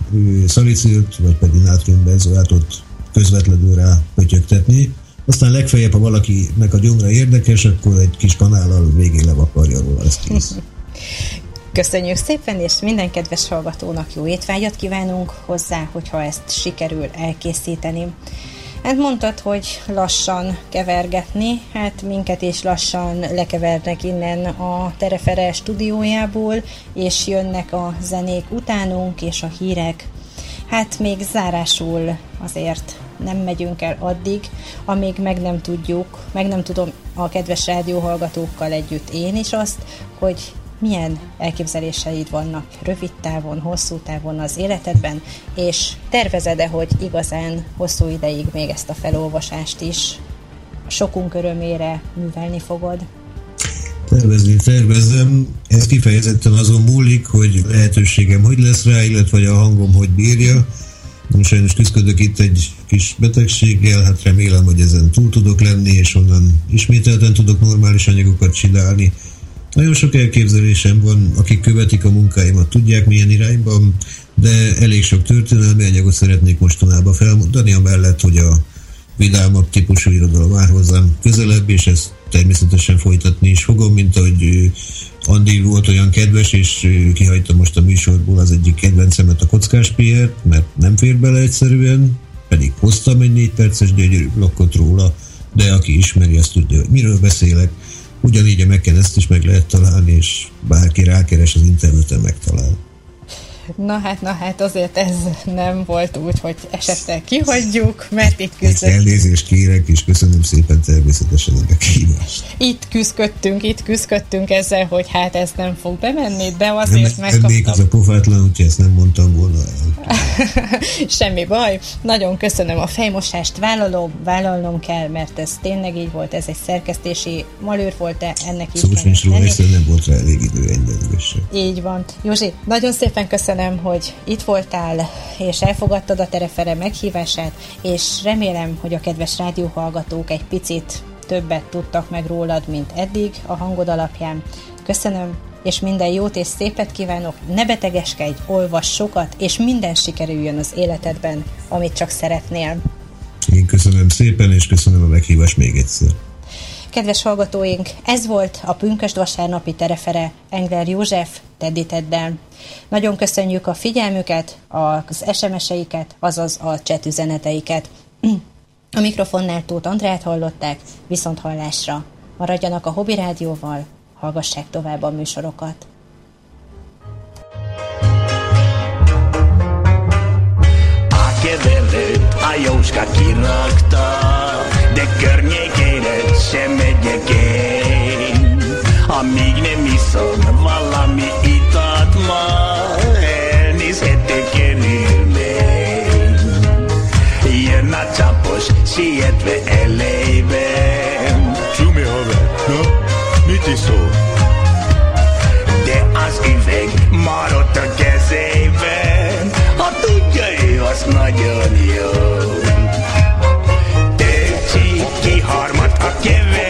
szalicilt, vagy pedig nátriumbenzoátot közvetlenül rá pötyögtetni. Aztán legfeljebb, ha valakinek a gyomra érdekes, akkor egy kis kanállal végén levakarja róla, ezt kész. Köszönjük szépen, és minden kedves hallgatónak jó étvágyat kívánunk hozzá, hogyha ezt sikerül elkészíteni. Hát mondtad, hogy lassan kevergetni, hát minket is lassan lekevernek innen a Terefere stúdiójából, és jönnek a zenék utánunk, és a hírek. Hát még zárásul azért nem megyünk el addig, amíg meg nem tudjuk, meg nem tudom a kedves rádióhallgatókkal együtt én is azt, hogy milyen elképzeléseid vannak rövid távon, hosszú távon az életedben, és tervezed-e, hogy igazán hosszú ideig még ezt a felolvasást is sokunk örömére művelni fogod? Tervezni tervezem, ez kifejezetten azon múlik, hogy lehetőségem hogy lesz rá, illetve a hangom hogy bírja. Most sajnos küzdök itt egy kis betegséggel, hát remélem, hogy ezen túl tudok lenni, és onnan ismételten tudok normális anyagokat csinálni. Nagyon sok elképzelésem van, akik követik a munkáimat, tudják milyen irányban, de elég sok történelmi anyagot szeretnék mostanában felmondani, amellett, hogy a vidámabb típusú irodalom már hozzám közelebb, és ezt természetesen folytatni is fogom, mint ahogy Andi volt olyan kedves, és kihagyta most a műsorból az egyik kedvencemet, a kockás Piert, mert nem fér bele egyszerűen, pedig hoztam egy négy perces gyönyörű blokkot róla, de aki ismeri, azt tudja, hogy miről beszélek. Ugyanígy a Mac-en ezt is meg lehet találni, és bárki rákeres az interneten megtalál. Na hát, na hát, azért ez nem volt úgy, hogy esetleg kihagyjuk, mert itt Egy küzdött, elnézést kérek, és köszönöm szépen természetesen a meghívást. itt küzdködtünk, itt küzdködtünk ezzel, hogy hát ez nem fog bemenni, de Nem azért ennék megkaptam. az a pofátlan, úgyhogy ezt nem mondtam volna el. Semmi baj, nagyon köszönöm a fejmosást, vállalom, vállalnom kell, mert ez tényleg így volt, ez egy szerkesztési malőr volt, de ennek így Szó sincs róla, nem volt rá elég idő egyelőre Így van. Józsi, nagyon szépen köszönöm, hogy itt voltál, és elfogadtad a Terefere meghívását, és remélem, hogy a kedves rádióhallgatók egy picit többet tudtak meg rólad, mint eddig a hangod alapján. Köszönöm, és minden jót és szépet kívánok, ne betegeskedj, olvass sokat, és minden sikerüljön az életedben, amit csak szeretnél. Én köszönöm szépen, és köszönöm a meghívást még egyszer. Kedves hallgatóink, ez volt a Pünkösd vasárnapi terefere Engler József Teddy Teddel. Nagyon köszönjük a figyelmüket, az SMS-eiket, azaz a chat üzeneteiket. A mikrofonnál Tóth Andrát hallották, viszont hallásra. Maradjanak a Hobby Rádióval, hallgassák tovább a műsorokat. A keverőt a Jóska kirakta, de környékére sem megyek én. Amíg nem iszom valami italt ma, elnézhető körülmény. Jön a csapos, sietve elejében. harmat a kevés.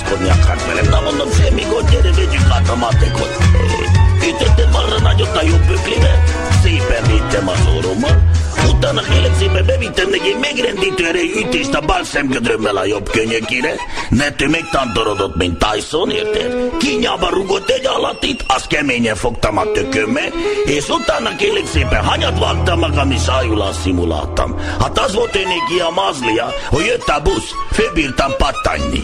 Matékodni akart velem. Na mondom, semmi gond, gyere, vegyük át a matékot. Ütöttem arra nagyot a jobb böklibe, szépen vittem az orrommal, utána szépen bevittem neki megrendítő erejű ütést a bal szemgödrömmel a jobb könyökére, Nető megtantorodott, mint Tyson, érted? Kínjába rugott egy alatit, azt keményen fogtam a tökömmel, és utána kérlek szépen hanyat vágtam magam, és ájul azt szimuláltam. Hát az volt ő neki a mazlia, hogy jött a busz, fölbírtam pattanni.